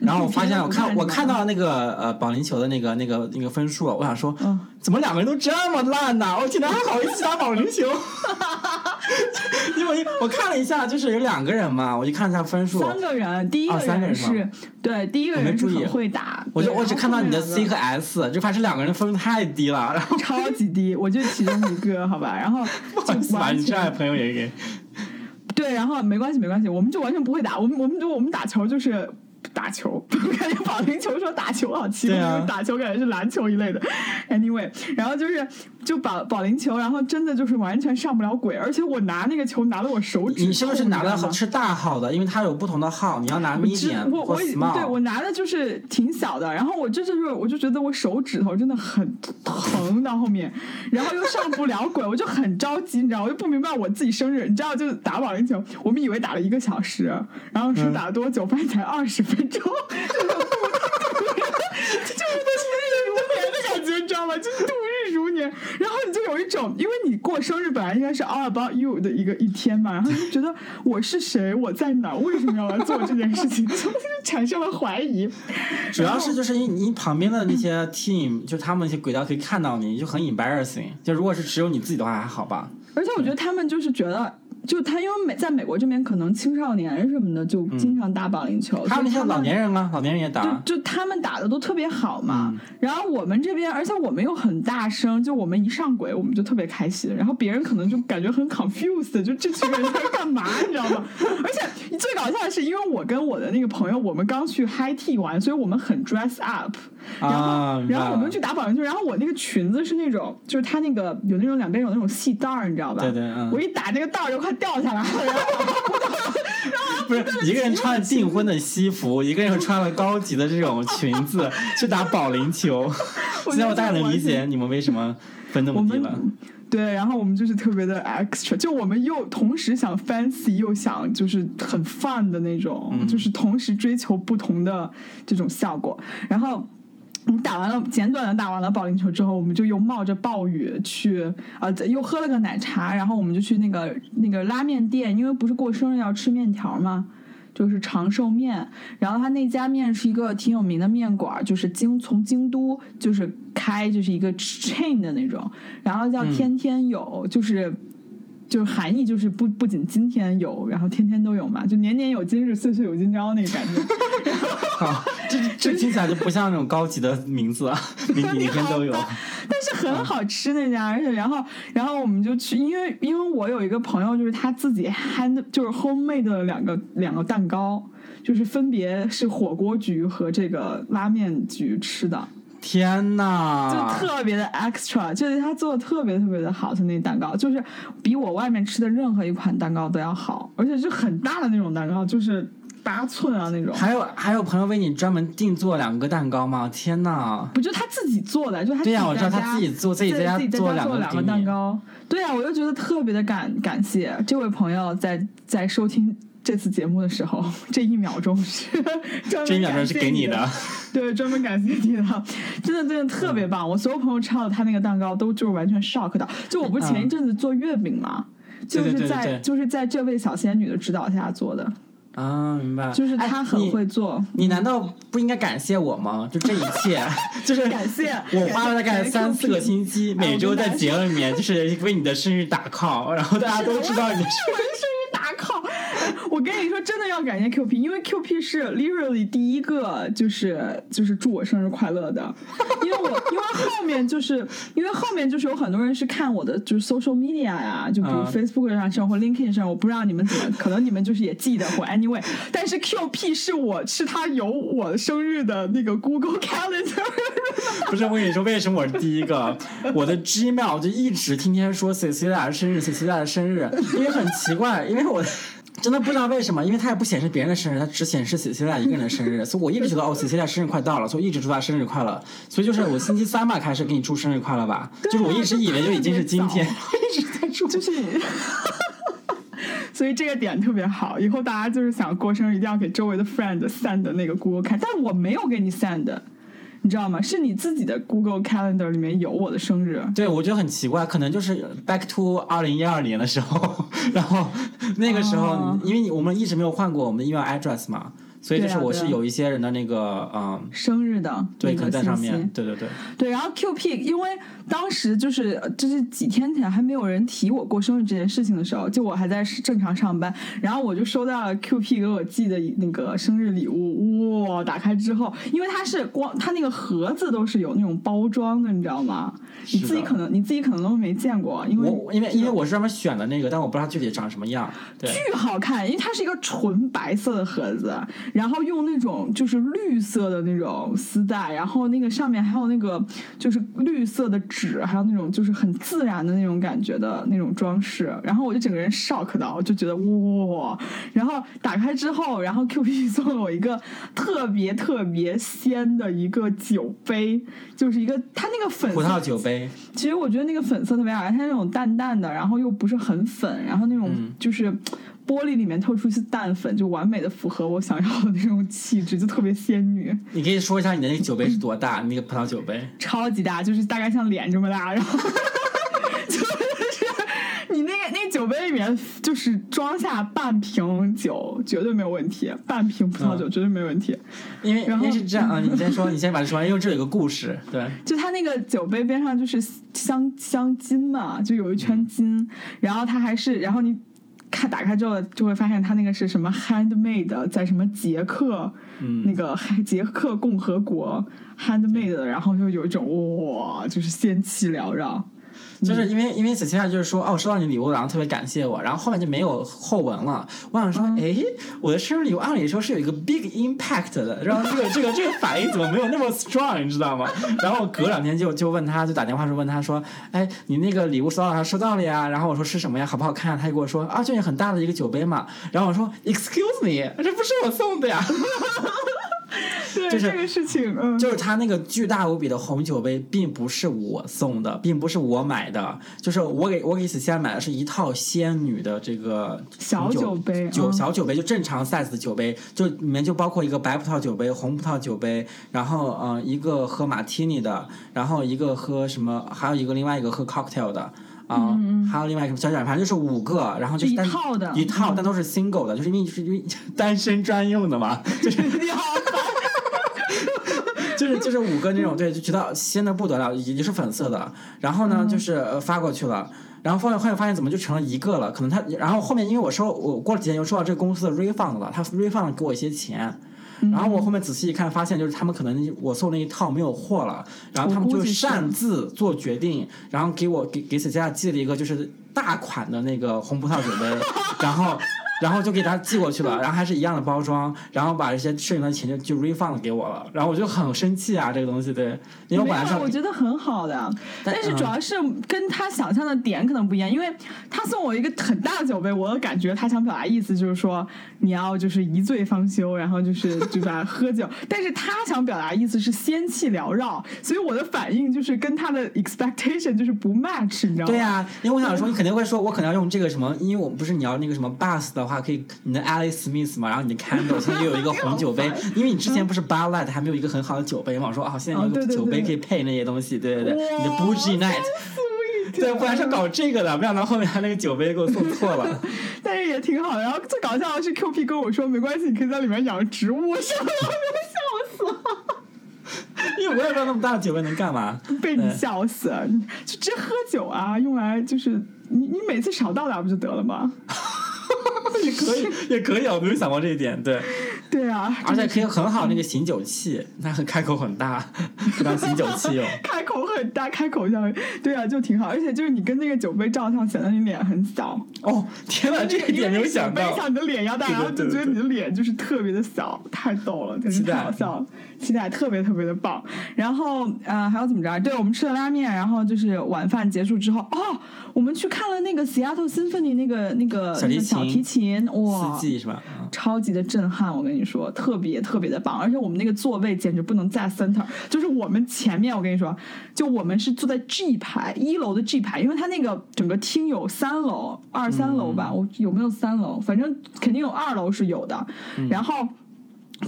然后我发现我看 我看到那个呃保龄球的那个那个那个分数，我想说，怎么两个人都这么烂呢？我天哪，还好意思打保龄球？因为我看了一下，就是有两个人嘛，我就看一下分数。三个人，第一个人是对，第一个人是很会打。我就我只看到你的 C 和 S，就发现两个人分数太低了，然后超级低，我就其中一个，好吧，然后 就把你这样朋友也给。对，然后没关系，没关系，我们就完全不会打，我们我们就我们打球就是。打球，我 感觉保龄球说打球好奇怪，打球感觉是篮球一类的。Anyway，然后就是就保保龄球，然后真的就是完全上不了轨，而且我拿那个球拿了我手指。你是不是拿的是大号的？因为它有不同的号，你要拿 medium 或 small。对，我拿的就是挺小的，然后我就是我就觉得我手指头真的很疼到后面，然后又上不了轨，我就很着急，你知道，我就不明白我自己生日，你知道，就打保龄球，我们以为打了一个小时，然后是打了多久？发现才二十分。就就是度日如年的感觉，你知道吗？就是度日如年。然后你就有一种，因为你过生日本来应该是 all about you 的一个一天嘛，然后就觉得我是谁，我在哪，为什么要来做这件事情，就产生了怀疑。主要是就是你你旁边的那些 team，就他们那些轨道可以看到你，就很 embarrassing。就如果是只有你自己的话还好吧。而且我觉得他们就是觉得。就他，因为美在美国这边，可能青少年什么的就经常打保龄球。他们像老年人吗？老年人也打。就就他们打的都特别好嘛。然后我们这边，而且我们又很大声，就我们一上轨，我们就特别开心。然后别人可能就感觉很 confused，就这群人在干嘛，你知道吗？而且最搞笑的是，因为我跟我的那个朋友，我们刚去 high tea 玩，所以我们很 dress up。然后，然后我们去打保龄球，然后我那个裙子是那种，就是它那个有那种两边有那种细带儿，你知道吧？对对。我一打那个带儿就快。掉下来了，然后不是一个人穿了订婚的西服，一个人穿了高级的这种裙子去打保龄球。现在我大概能理解你们为什么分那么低了。对，然后我们就是特别的 extra，就我们又同时想 fancy，又想就是很 fun 的那种，就是同时追求不同的这种效果，然后。我 们打完了简短的打完了保龄球之后，我们就又冒着暴雨去啊，又喝了个奶茶，然后我们就去那个那个拉面店，因为不是过生日要吃面条吗？就是长寿面，然后他那家面是一个挺有名的面馆，就是京从京都就是开就是一个 chain 的那种，然后叫天天有，就是就是含义就是不不仅今天有，然后天天都有嘛，就年年有今日，岁岁有今朝那个感觉。好，这这听起来就不像那种高级的名字，每 每天都有。但是很好吃那家，而且然后然后我们就去，因为因为我有一个朋友，就是他自己 hand 就是 homemade 的两个两个蛋糕，就是分别是火锅局和这个拉面局吃的。天呐！就特别的 extra，就是他做的特别特别的好，他那蛋糕就是比我外面吃的任何一款蛋糕都要好，而且是很大的那种蛋糕，就是。八寸啊那种，还有还有朋友为你专门定做两个蛋糕吗？天呐！不就他自己做的，就他对呀，我知道他自己做自己在家做两个蛋糕。对呀，我就觉得特别的感感谢这位朋友在在收听这次节目的时候，这一秒钟是这一秒钟是给你的，对，专门感谢你的，真的真的特别棒。我所有朋友吃到他那个蛋糕都就是完全 shock 的。就我不是前一阵子做月饼嘛，就是在就是在这位小仙女的指导下做的。啊，明白。就是他很会做。你难道不应该感谢我吗？就这一切，就是感谢我花了大概三四个星期，每周在节目里面就是为你的生日打 call，然后大家都知道你的生日。我跟你说，真的要感谢 Q P，因为 Q P 是 literally 第一个就是就是祝我生日快乐的，因为我因为后面就是因为后面就是有很多人是看我的就是 social media 呀，就比如 Facebook 上上或 LinkedIn 上，我不知道你们怎么，可能你们就是也记得或 anyway，但是 Q P 是我是他有我生日的那个 Google Calendar，不是我跟你说为什么我是第一个，我的 Gmail 就一直天天说 Cecilia 的生日，Cecilia 的生日，因为很奇怪，因为我。真的不知道为什么，因为他也不显示别人的生日，他只显示 Cecilia 一个人的生日，所以我一直觉得哦，Cecilia 生日快到了，所以一直祝他生日快乐。所以就是我星期三吧开始给你祝生日快乐吧，就是我一直以为就已经是今天，一直在祝，就是，所以这个点特别好，以后大家就是想过生日一定要给周围的 friend send 那个 Google 看，但我没有给你 send。你知道吗？是你自己的 Google Calendar 里面有我的生日。对，我觉得很奇怪，可能就是 back to 二零一二年的时候，然后那个时候，哦因为我们一直没有换过我们的 email address 嘛，所以就是我是有一些人的那个嗯，生日的对，可能在上面，对对对，对，然后 QP，因为当时就是呃就是几天前还没有人提我过生日这件事情的时候，就我还在正常上班，然后我就收到了 QP 给我寄的那个生日礼物，哇！打开之后，因为它是光它那个盒子都是有那种包装的，你知道吗？你自己可能你自己可能都没见过，因为因为因为我是专门选的那个，但我不知道具体长什么样，对，巨好看，因为它是一个纯白色的盒子，然后用那种就是绿色的那种丝带，然后那个上面还有那个就是绿色的纸，还有那种就是很自然的那种感觉的那种装饰，然后我就整个人 shock 到，我就觉得哇，然后打开之后，然后 Q B 送了我一个特别特别鲜的一个酒杯，就是一个它那个粉葡萄酒杯，其实我觉得那个粉色特别好看，它那种淡淡的，然后又不是很粉，然后那种嗯。就是玻璃里面透出一丝淡粉，就完美的符合我想要的那种气质，就特别仙女，你可以说一下你的那个酒杯是多大？那个葡萄酒杯，超级大，就是大概像脸这么大，然后 就是你那个那个酒杯里面就是装下半瓶酒，绝对没有问题，半瓶葡萄酒绝对没有问题。因为因然后为是这样啊，你先说，你先把这说完，因为这有一个故事，对，就它那个酒杯边上就是镶镶金嘛，就有一圈金，然后它还是，然后你看打开之后就会发现它那个是什么 handmade，在什么捷克，嗯那个 捷克共和国 handmade，然后就有一种哇，就是仙气缭绕。就是因为因为子期就是说哦，收到你礼物，然后特别感谢我，然后后面就没有后文了。我想说，哎、我的生日礼物按理说是有一个 big impact 的，然后这个这个这个反应怎么没有那么 strong，你知道吗？然后隔两天就就问他，就打电话时候问他说，哎，你那个礼物收到收到了呀。然后我说是什么呀？好不好看？他就跟我说啊，就是很大的一个酒杯嘛。然后我说 excuse me，这不是我送的呀。对、就是这个事情，嗯，就是他那个巨大无比的红酒杯，并不是我送的，并不是我买的，就是我给我给子仙买的是一套仙女的这个小酒酒杯酒嗯小酒杯，就正常 size 的酒杯，就里面就包括一个白葡萄酒杯、红葡萄酒杯，然后嗯、呃一个喝马提尼的，然后一个喝什么，还有一个另外一个喝 cocktail 的。啊、还有另外一个小小，反正就是五个，然后就是一单套的一套，但都是 single 的，就是因为是因为 单身专用的嘛，就是你好烦。就是就是五个那种，对，就觉得新的不得了，已经是粉色的。然后呢，就是呃发过去了，然后后面后面发现怎么就成了一个了？可能他，然后后面因为我收我过了几天又收到这个公司的 refund 了，他 refund 给我一些钱。然后我后面仔细一看，发现就是他们可能我送那一套没有货了，然后他们就擅自做决定，然后给我给给小佳寄了一个就是大款的那个红葡萄酒杯，然后 然后就给他寄过去了，然后还是一样的包装，然后把这些剩余的钱就就 refund 给我了，然后我就很生气啊，这个东西对，因为我本来是，我觉得很好的，但但是主要是跟他想象的点可能不一样，因为他送我一个很大的酒杯，我感觉他想表达意思就是说你要就是一醉方休，然后就是对吧喝酒，但是他想表达意思是仙气缭绕，所以我的反应就是跟他的 expectation 就是不 match，你知道吗？对呀、因为我想说，你肯定会说，我可能要用这个什么，因为我不是你要那个什么 bus 的话，可以你的 Alice Smith 嘛，然后你的 Candle 现在又有一个红酒杯，因为你之前不是 Bar Light 还没有一个很好的酒杯嘛，我说啊，现在有哦对对个酒杯可以配那些东西，对对对，你的 Bougie Night，对，本来是搞这个的，没想到后面他那个酒杯给我送错了。但是也挺好。然后最搞笑的是 QP 跟我说没关系，你可以在里面养植物，我笑笑死了。因为我也不知道那么大的酒杯能干嘛。被你笑死了！就直接喝酒啊，用来就是你你每次少倒点儿不就得了吗？也可以，也可以，我没有想过这一点，对，对啊，而且可以很好那个醒酒器，它很开口很大，当醒酒器用。开口很大，开口像对啊，就挺好。而且就是你跟那个酒杯照相，显得你脸很小。哦，天哪，这一点没有想到。像你的脸一样大，然后就觉得你的脸就是特别的小，太逗了，真是太好笑了。期待特别特别的棒。然后呃，还有怎么着？对我们吃了拉面，然后就是晚饭结束之后，哦，我们去看了那个 Seattle Symphony 那个那个小提琴哇四，季是吧？嗯超级的震撼，我跟你说，特别特别的棒，而且我们那个座位简直不能再 center，就是我们前面，我跟你说，就我们是坐在 G 排一楼的 G 排，因为它那个整个厅有三楼、二三楼吧，我有没有三楼？反正肯定有二楼是有的，然后。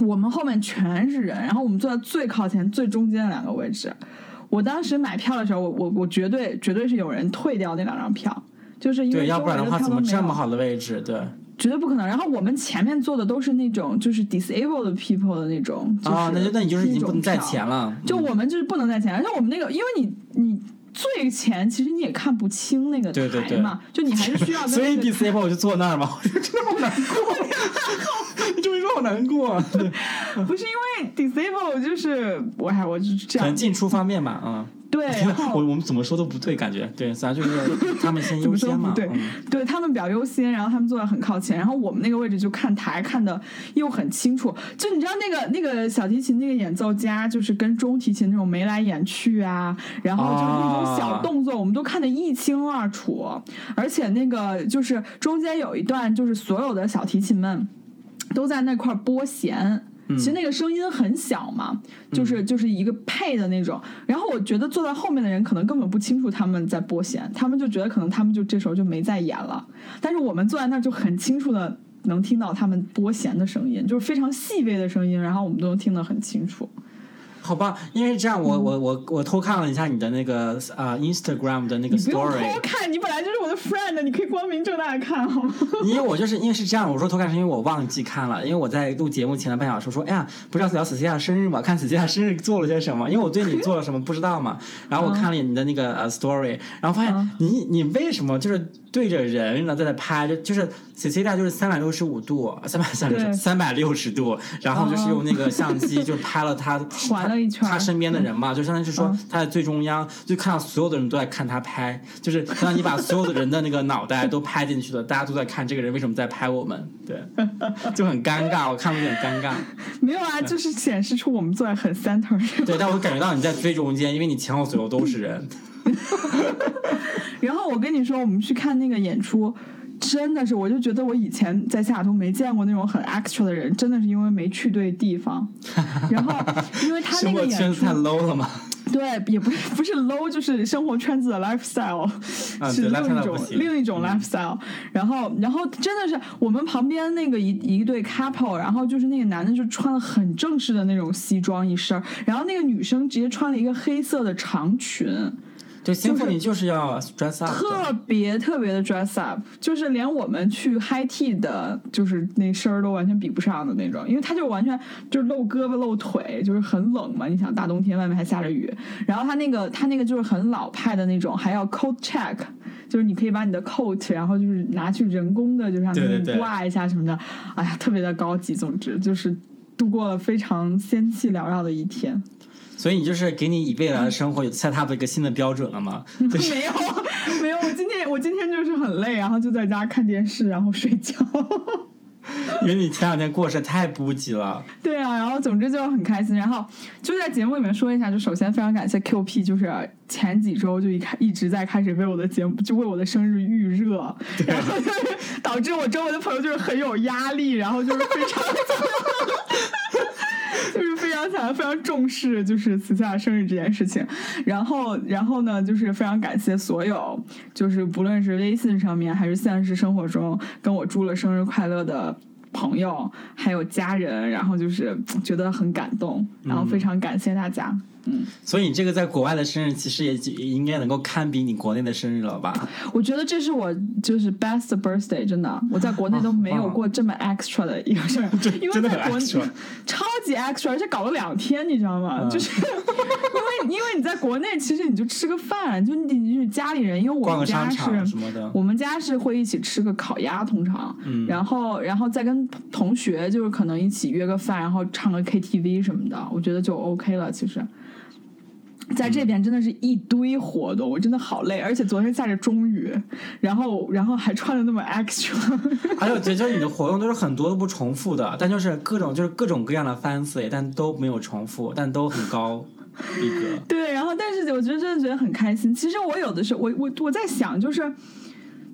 我们后面全是人，然后我们坐在最靠前、最中间的两个位置。我当时买票的时候，我我我绝对绝对是有人退掉那两张票，就是因为对，要不然的话怎么这么好的位置？对，绝对不可能。然后我们前面坐的都是那种就是 disabled people 的那种，就是、啊，那就那你就是已经不能在前了。就我们就是不能在前，而且我们那个，因为你你最前，其实你也看不清那个对对对台嘛，就你还是需要跟 所以 disable 我就坐那儿嘛，我说真的好难过，你这么一说好难过。啊 不是因为 disable 就是我还我就是这样可能进出方便吧，嗯。对，我我们怎么说都不对，感觉。对，咱就是他们先 优先嘛，对？嗯，对他们比较优先，然后他们坐在很靠前，然后我们那个位置就看台看的又很清楚，就你知道那个那个小提琴那个演奏家，就是跟中提琴那种眉来眼去啊，然后就是那种小动作，我们都看得一清二楚，而且那个就是中间有一段，就是所有的小提琴们都在那块儿拨弦。其实那个声音很小嘛，就是就是一个配的那种。然后我觉得坐在后面的人可能根本不清楚他们在拨弦，他们就觉得可能他们就这时候就没在演了。但是我们坐在那儿就很清楚的能听到他们拨弦的声音，就是非常细微的声音，然后我们都能听得很清楚。好吧，因为这样我，我我我偷看了一下你的那个啊、Instagram 的那个你不用 story，偷看，你本来就是我的 friend，你可以光明正大的看好吗？因为我就是因为是这样，我说偷看是因为我忘记看了，因为我在录节目前的半小时说，哎呀，不是要聊死西亚生日嘛，看死西亚生日做了些什么，因为我对你做了什么不知道嘛，然后我看了你的那个呃 story，然后发现你你为什么就是对着人然后在那拍，就就是 Cecilia 就是三百六十五度，三百三十三百六十度，然后就是用那个相机就拍了他 环了一圈他身边的人嘛，就相当于是说嗯他在最中央，就看到所有的人都在看他拍，就是相当于你把所有的人的那个脑袋都拍进去了，大家都在看这个人为什么在拍我们，对，就很尴尬，我看了有点尴尬。没有啊，就是显示出我们坐在很 center 上。对，但我感觉到你在最中间，因为你前后左右都是人。然后我跟你说，我们去看那个演出，真的是，我就觉得我以前在西雅图没见过那种很 extra 的人，真的是因为没去对地方。然后，因为他那个演出太，low 了嘛？对，也不是不是 low，就是生活圈子的 lifestyle，、啊是另一种另一种 lifestyle。然后，然后真的是我们旁边那个一一对 couple，然后就是那个男的就穿了很正式的那种西装一身，然后那个女生直接穿了一个黑色的长裙。对，symphony 就是要 dress up 特。别特别的 dress up，就是连我们去 high tea 的，就是那身儿都完全比不上的那种，因为它就完全就是露胳膊露腿，就是很冷嘛。你想大冬天外面还下着雨，然后他那个他那个就是很老派的那种，还要 coat check，就是你可以把你的 coat，然后就是拿去人工的，就让对对对你挂一下什么的，哎呀，特别的高级。总之就是度过了非常仙气缭绕的一天。所以你就是给你以未来的生活有 set up 一个新的标准了吗？就是没有，没有。我今天我今天就是很累，然后就在家看电视，然后睡觉。因为你前两天过得太不济了。对啊，然后总之就很开心。然后就在节目里面说一下，就首先非常感谢 QP，就是前几周就一开一直在开始为我的节目，就为我的生日预热，然后就是导致我周围的朋友就是很有压力，然后就是非常。就是非常想非常重视，就是慈夏生日这件事情。然后，然后呢，就是非常感谢所有，就是不论是微信上面还是现实生活中跟我祝了生日快乐的朋友，还有家人，然后就是觉得很感动，然后非常感谢大家。嗯，所以你这个在国外的生日，其实也也应该能够堪比你国内的生日了吧？我觉得这是我就是 best birthday，真的，我在国内都没有过这么 extra 的一个生日，因为真的很在国内超级 extra，而且搞了两天，你知道吗？嗯就是 因为因为你在国内，其实你就吃个饭，就你你是家里人，因为我们家是什么的。我们家是会一起吃个烤鸭，通常，嗯然后然后再跟同学就是可能一起约个饭，然后唱个 KTV 什么的，我觉得就 OK 了。其实，在这边真的是一堆活动，我真的好累，而且昨天下着中雨，然后然后还穿的那么 extra，还有，觉得你的活动都是很多都不重复的，但就是各种就是各种各样的 fancy，但都没有重复，但都很高 逼格。对，然后但是我觉得真的觉得很开心。其实我有的时候，我我我在想，就是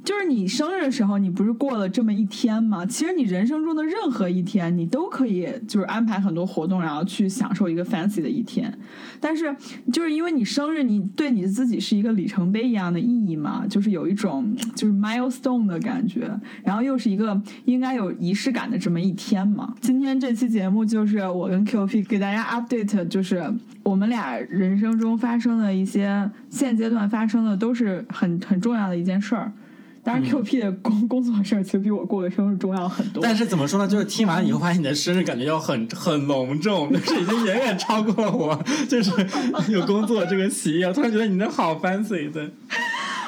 就是你生日的时候，你不是过了这么一天吗？其实你人生中的任何一天，你都可以就是安排很多活动，然后去享受一个 fancy 的一天。但是就是因为你生日，你对你自己是一个里程碑一样的意义嘛，就是有一种就是 milestone 的感觉，然后又是一个应该有仪式感的这么一天嘛。今天这期节目就是我跟 QP 给大家 update，就是我们俩人生中发生的一些现阶段发生的都是很很重要的一件事儿。当然，QP 的工工作事儿其实比我过的生日重要很多。但是怎么说呢？就是听完以后发现你的生日感觉要很很隆重，就是已经远远超过了我，就是有工作这个喜悦。我突然觉得你的好 fancy 的。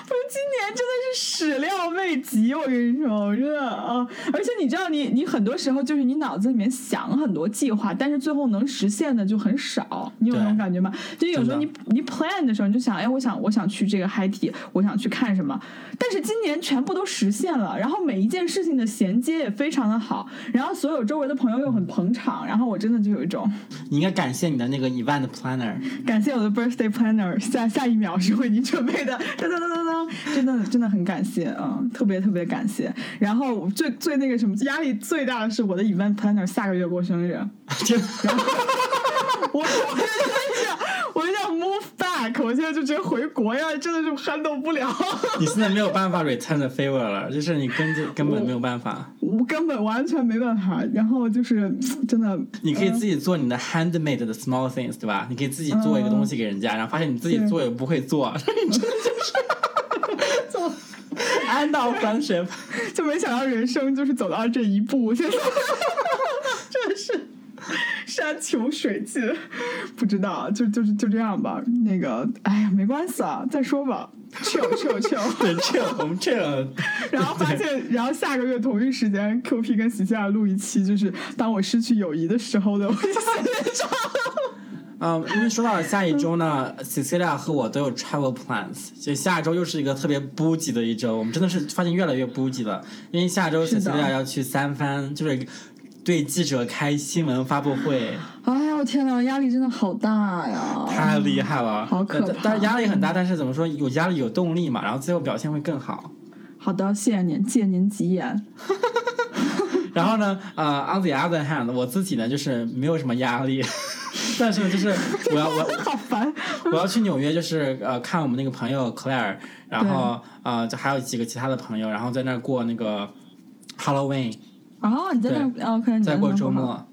不是今年真的是始料未及，我跟你说，我真的啊！而且你知道，你你很多时候就是你脑子里面想很多计划，但是最后能实现的就很少。你有那种感觉吗？就有时候你你 plan 的时候，你就想，哎，我想我想去这个 high tea，我想去看什么。但是今年全部都实现了，然后每一件事情的衔接也非常的好，然后所有周围的朋友又很捧场，然后我真的就有一种，你应该感谢你的那个 event planner，感谢我的 birthday planner，下下一秒是为你准备的，噔噔噔噔噔。真的真的很感谢啊，特别特别感谢。然后最最那个什么压力最大的是我的 event planner 下个月过生日，然后我 我就想我就想 move back，我现在就直接回国呀，真的是 handle 不了。你现在没有办法 return the favor 了，就是你根本根本没有办法，我根本完全没办法。然后就是真的，你可以自己做你的 handmade 的 small things，对吧？你可以自己做一个东西给人家，然后发现你自己做也不会做，你真的就是。安道翻身，就没想到人生就是走到这一步，现 在真的是山穷水尽，不知道，就就是就这样吧。那个，哎呀，没关系啊，再说吧。chill chill chill，对 chill，我们 chill。然后发现，然后下个月同一时间，QP 跟喜西亚录一期，就是当我失去友谊的时候的我写文章。嗯，因为说到了下一周呢，Cecilia 和我都有 travel plans，就下周又是一个特别 busy 的一周，我们真的是发现越来越 busy 了。因为下周 Cecilia 要去三番，就是对记者开新闻发布会。哎呀，我天呐，压力真的好大呀！太厉害了，好可怕。但是压力很大，但是怎么说，有压力有动力嘛，然后最后表现会更好。好的，谢谢您，借您吉言。然后呢，呃，on the other hand，我自己呢就是没有什么压力。但是就是 我要我好烦，我要去纽约，就是呃看我们那个朋友 Claire，然后呃就还有几个其他的朋友，然后在那儿过那个 Halloween。哦，你在那儿 OK，在过周末。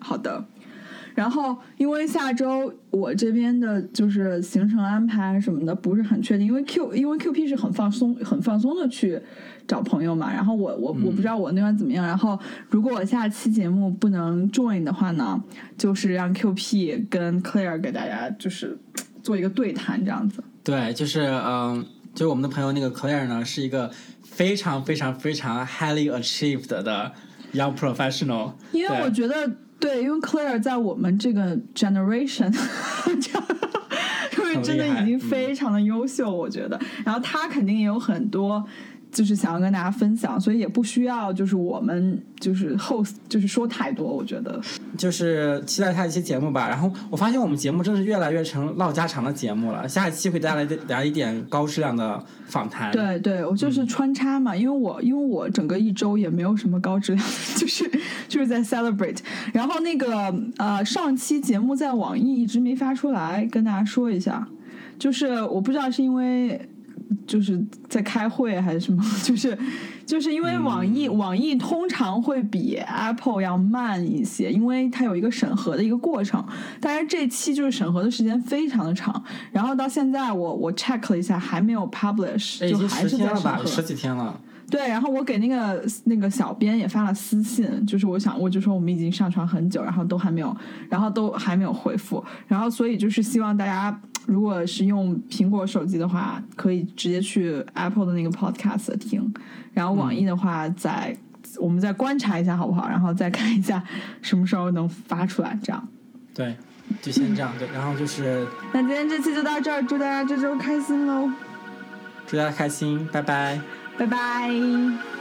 好的。然后因为下周我这边的就是行程安排什么的不是很确定，因为 Q 因为 QP 是很放松很放松的去。找朋友嘛，然后我我我不知道我那边怎么样。然后如果我下期节目不能 join 的话呢，就是让 QP 跟 Claire 给大家就是做一个对谈这样子。对，就是嗯，就是我们的朋友那个 Claire 呢，是一个非常非常非常 highly achieved 的 young professional。因为我觉得对，因为 Claire 在我们这个 generation，因为真的已经非常的优秀，我觉得。然后他肯定也有很多。就是想要跟大家分享，所以也不需要就是我们就是 host 就是说太多，我觉得就是期待下一期节目吧。然后我发现我们节目真是越来越成唠家常的节目了。下一期会带来来一点高质量的访谈。对对，我就是穿插嘛，因为我因为我整个一周也没有什么高质量，就是就是在 celebrate。然后那个呃，上期节目在网易一直没发出来，跟大家说一下，就是我不知道是因为。就是在开会还是什么？就是就是因为网易网易通常会比 Apple 要慢一些，因为它有一个审核的一个过程。但是这期就是审核的时间非常的长，然后到现在我我 check 了一下，还没有 publish，就还是在审核。十几天了。对，然后我给那个那个小编也发了私信，就是我想我就说我们已经上传很久，然后都还没有，然后都还没有回复，然后所以就是希望大家。如果是用苹果手机的话，可以直接去 Apple 的那个 Podcast 听，然后网易的话，再我们再观察一下好不好？然后再看一下什么时候能发出来，这样。对，就先这样。对，然后就是。那今天这期就到这儿，祝大家这周开心喽！祝大家开心，拜拜。拜拜。